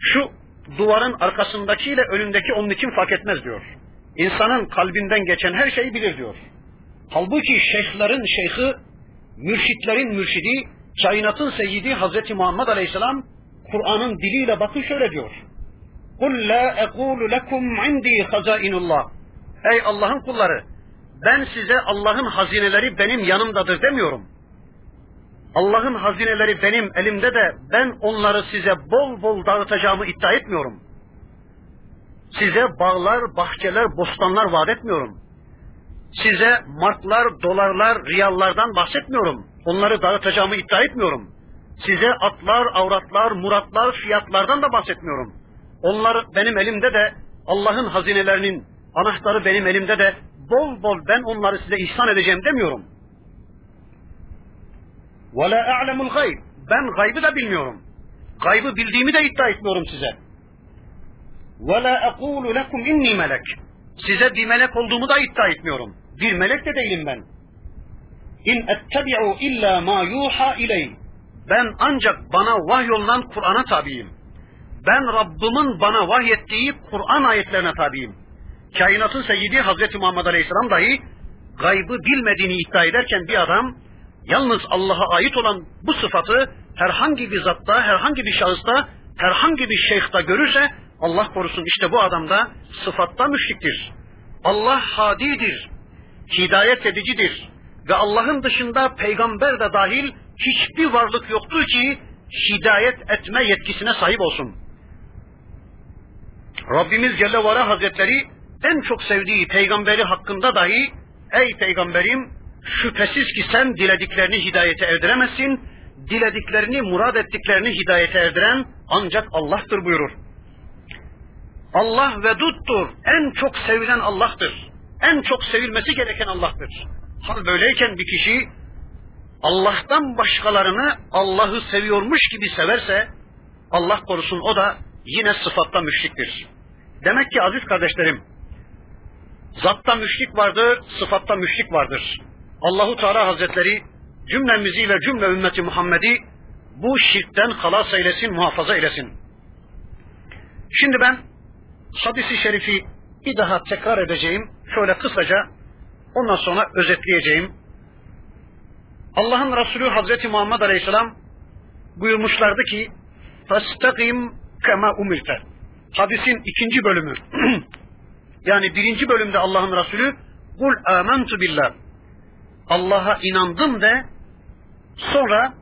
Şu duvarın arkasındakiyle önündeki onun için fark etmez diyor. İnsanın kalbinden geçen her şeyi bilir diyor. Halbuki şeyhlerin şeyhi mürşitlerin mürşidi, kainatın seyyidi Hazreti Muhammed Aleyhisselam Kur'an'ın diliyle bakın şöyle diyor. قُلْ لَا اَقُولُ لَكُمْ عِنْدِي خَزَائِنُ اللّٰهِ Ey Allah'ın kulları! Ben size Allah'ın hazineleri benim yanımdadır demiyorum. Allah'ın hazineleri benim elimde de ben onları size bol bol dağıtacağımı iddia etmiyorum. Size bağlar, bahçeler, bostanlar vaat etmiyorum. Size marklar, dolarlar, riyallardan bahsetmiyorum. Onları dağıtacağımı iddia etmiyorum. Size atlar, avratlar, muratlar, fiyatlardan da bahsetmiyorum. Onlar benim elimde de Allah'ın hazinelerinin anahtarı benim elimde de bol bol ben onları size ihsan edeceğim demiyorum. وَلَا أَعْلَمُ الْغَيْبِ Ben gaybı da bilmiyorum. Gaybı bildiğimi de iddia etmiyorum size. وَلَا أَقُولُ لَكُمْ اِنِّي melek. Size bir melek olduğumu da iddia etmiyorum. Bir melek de değilim ben. İn ettebi'u illa ma yuha iley. Ben ancak bana vahyolunan Kur'an'a tabiyim. Ben Rabbimin bana vahyettiği Kur'an ayetlerine tabiyim. Kainatın seyyidi Hazreti Muhammed Aleyhisselam dahi gaybı bilmediğini iddia ederken bir adam yalnız Allah'a ait olan bu sıfatı herhangi bir zatta, herhangi bir şahısta, herhangi bir şeyhta görürse Allah korusun işte bu adamda sıfatta müşriktir. Allah hadidir, hidayet edicidir ve Allah'ın dışında peygamber de dahil hiçbir varlık yoktur ki hidayet etme yetkisine sahip olsun. Rabbimiz Celle Hazretleri en çok sevdiği peygamberi hakkında dahi ey peygamberim şüphesiz ki sen dilediklerini hidayete erdiremezsin, dilediklerini murad ettiklerini hidayete erdiren ancak Allah'tır buyurur. Allah veduttur, en çok sevilen Allah'tır. En çok sevilmesi gereken Allah'tır. Hal böyleyken bir kişi Allah'tan başkalarını Allah'ı seviyormuş gibi severse Allah korusun o da yine sıfatta müşriktir. Demek ki aziz kardeşlerim zatta müşrik vardır, sıfatta müşrik vardır. Allahu Teala Hazretleri cümlemizi ve cümle ümmeti Muhammed'i bu şirkten halas eylesin, muhafaza eylesin. Şimdi ben hadisi şerifi bir daha tekrar edeceğim. Şöyle kısaca ondan sonra özetleyeceğim. Allah'ın Resulü Hazreti Muhammed Aleyhisselam buyurmuşlardı ki فَاسْتَقِمْ kema umirte. Hadisin ikinci bölümü. [clears throat] yani birinci bölümde Allah'ın Resulü kul amentu billah. Allah'a inandım de sonra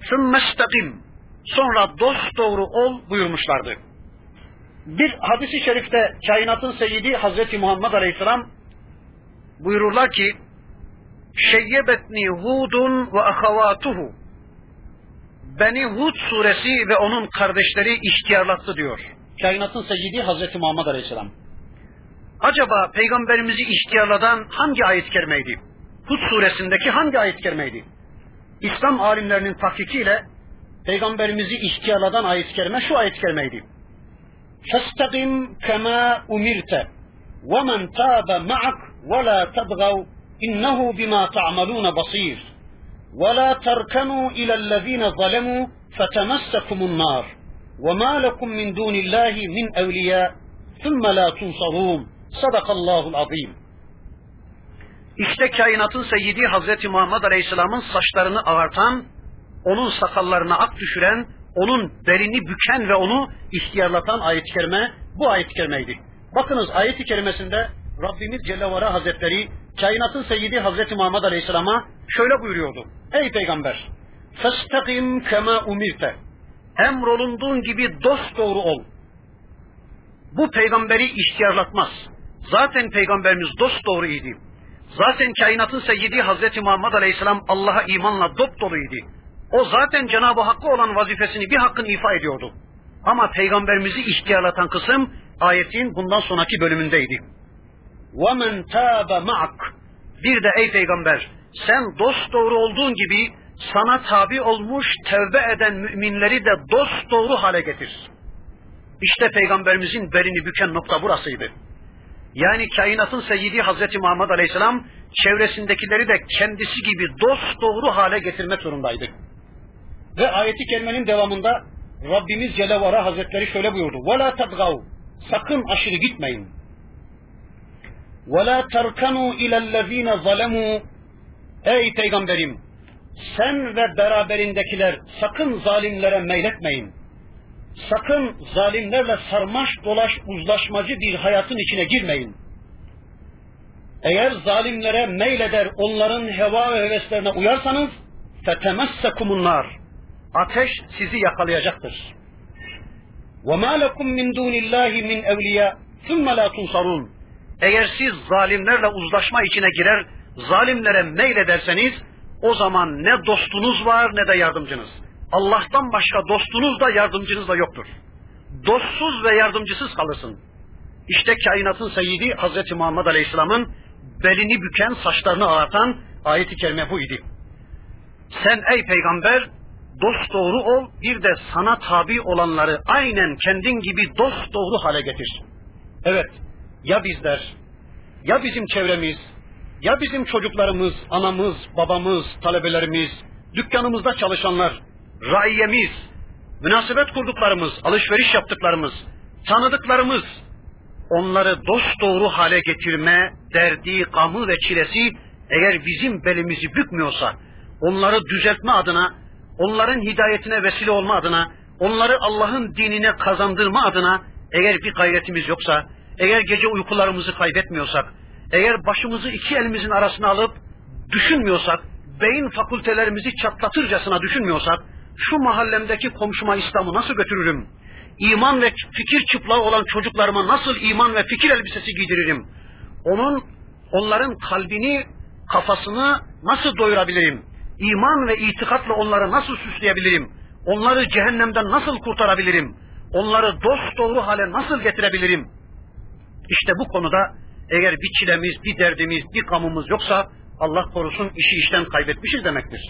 sümmestakim sonra dost doğru ol buyurmuşlardı. Bir hadisi şerifte kainatın seyyidi Hazreti Muhammed Aleyhisselam buyururlar ki Şeyyebetni Hudun ve ahavatuhu Beni Hud suresi ve onun kardeşleri ihtiyarlattı diyor. Kainatın seyyidi Hazreti Muhammed Aleyhisselam. Acaba peygamberimizi ihtiyarladan hangi ayet kerimeydi? Hud suresindeki hangi ayet kerimeydi? İslam alimlerinin tahkikiyle peygamberimizi ihtiyarladan ayet kerime şu ayet kerimeydi. فَاسْتَقِمْ كَمَا اُمِرْتَ وَمَنْ تَابَ مَعَكْ وَلَا تَبْغَوْا إِنَّهُ بِمَا تَعْمَلُونَ بَصِيرٌ. وَلَا تَرْكَنُوا إِلَى الَّذِينَ ظَلَمُوا فَتَمَسَّكُمُ النَّارُ وَمَا لَكُمْ مِنْ دُونِ اللّٰهِ مِنْ أَوْلِيَاءَ ثُمَّ لَا تُنْصَرُونَ. صَدَقَ اللّٰهُ الْعَظِيمُ. İşte kainatın seyyidi Hazreti Muhammed Aleyhisselam'ın saçlarını ağartan, onun sakallarına ak düşüren, onun belini büken ve onu ihtiyarlatan ayet-i kerime bu ayet-i kerimeydi. Bakınız ayet-i kerimesinde Rabbimiz Celle ve Hazretleri kainatın seyyidi Hazreti Muhammed Aleyhisselam'a şöyle buyuruyordu. Ey peygamber! Festakim kema umirte. Emrolunduğun gibi dost doğru ol. Bu peygamberi ihtiyarlatmaz. Zaten peygamberimiz dost doğru idi. Zaten kainatın seyyidi Hazreti Muhammed Aleyhisselam Allah'a imanla dop doluydu. O zaten Cenab-ı Hakk'a olan vazifesini bir hakkın ifa ediyordu. Ama peygamberimizi ihtiyarlatan kısım ayetin bundan sonraki bölümündeydi. وَمَنْ تَابَ مَعَكْ Bir de ey peygamber sen dost doğru olduğun gibi sana tabi olmuş tevbe eden müminleri de dost doğru hale getir. İşte peygamberimizin belini büken nokta burasıydı. Yani kainatın seyyidi Hazreti Muhammed Aleyhisselam çevresindekileri de kendisi gibi dost doğru hale getirmek zorundaydı. Ve ayeti kerimenin devamında Rabbimiz Celle Vara Hazretleri şöyle buyurdu. وَلَا تَبْغَوْا Sakın aşırı gitmeyin. وَلَا تَرْكَنُوا اِلَى الَّذ۪ينَ ظَلَمُوا Ey peygamberim! Sen ve beraberindekiler sakın zalimlere meyletmeyin. Sakın zalimlerle sarmaş dolaş uzlaşmacı bir hayatın içine girmeyin. Eğer zalimlere meyleder onların heva ve heveslerine uyarsanız فَتَمَسَّكُمُ النَّارِ Ateş sizi yakalayacaktır. وَمَا لَكُمْ مِنْ دُونِ اللّٰهِ مِنْ اَوْلِيَا ثُمَّ لَا تُنْصَرُونَ Eğer siz zalimlerle uzlaşma içine girer, zalimlere meylederseniz, o zaman ne dostunuz var ne de yardımcınız. Allah'tan başka dostunuz da yardımcınız da yoktur. Dostsuz ve yardımcısız kalırsın. İşte kainatın seyyidi Hazreti Muhammed Aleyhisselam'ın belini büken, saçlarını ağartan ayet-i kerime bu idi. Sen ey peygamber dost doğru ol, bir de sana tabi olanları aynen kendin gibi dost doğru hale getir. Evet, ya bizler, ya bizim çevremiz, ya bizim çocuklarımız, anamız, babamız, talebelerimiz, dükkanımızda çalışanlar, raiyemiz, münasebet kurduklarımız, alışveriş yaptıklarımız, tanıdıklarımız, onları dost doğru hale getirme derdi, gamı ve çilesi eğer bizim belimizi bükmüyorsa, onları düzeltme adına, onların hidayetine vesile olma adına, onları Allah'ın dinine kazandırma adına eğer bir gayretimiz yoksa, eğer gece uykularımızı kaybetmiyorsak, eğer başımızı iki elimizin arasına alıp düşünmüyorsak, beyin fakültelerimizi çatlatırcasına düşünmüyorsak, şu mahallemdeki komşuma İslam'ı nasıl götürürüm? İman ve fikir çıplağı olan çocuklarıma nasıl iman ve fikir elbisesi giydiririm? Onun, onların kalbini, kafasını nasıl doyurabilirim? İman ve itikatla onları nasıl süsleyebilirim? Onları cehennemden nasıl kurtarabilirim? Onları dost doğru hale nasıl getirebilirim? İşte bu konuda eğer bir çilemiz, bir derdimiz, bir kamımız yoksa Allah korusun işi işten kaybetmişiz demektir.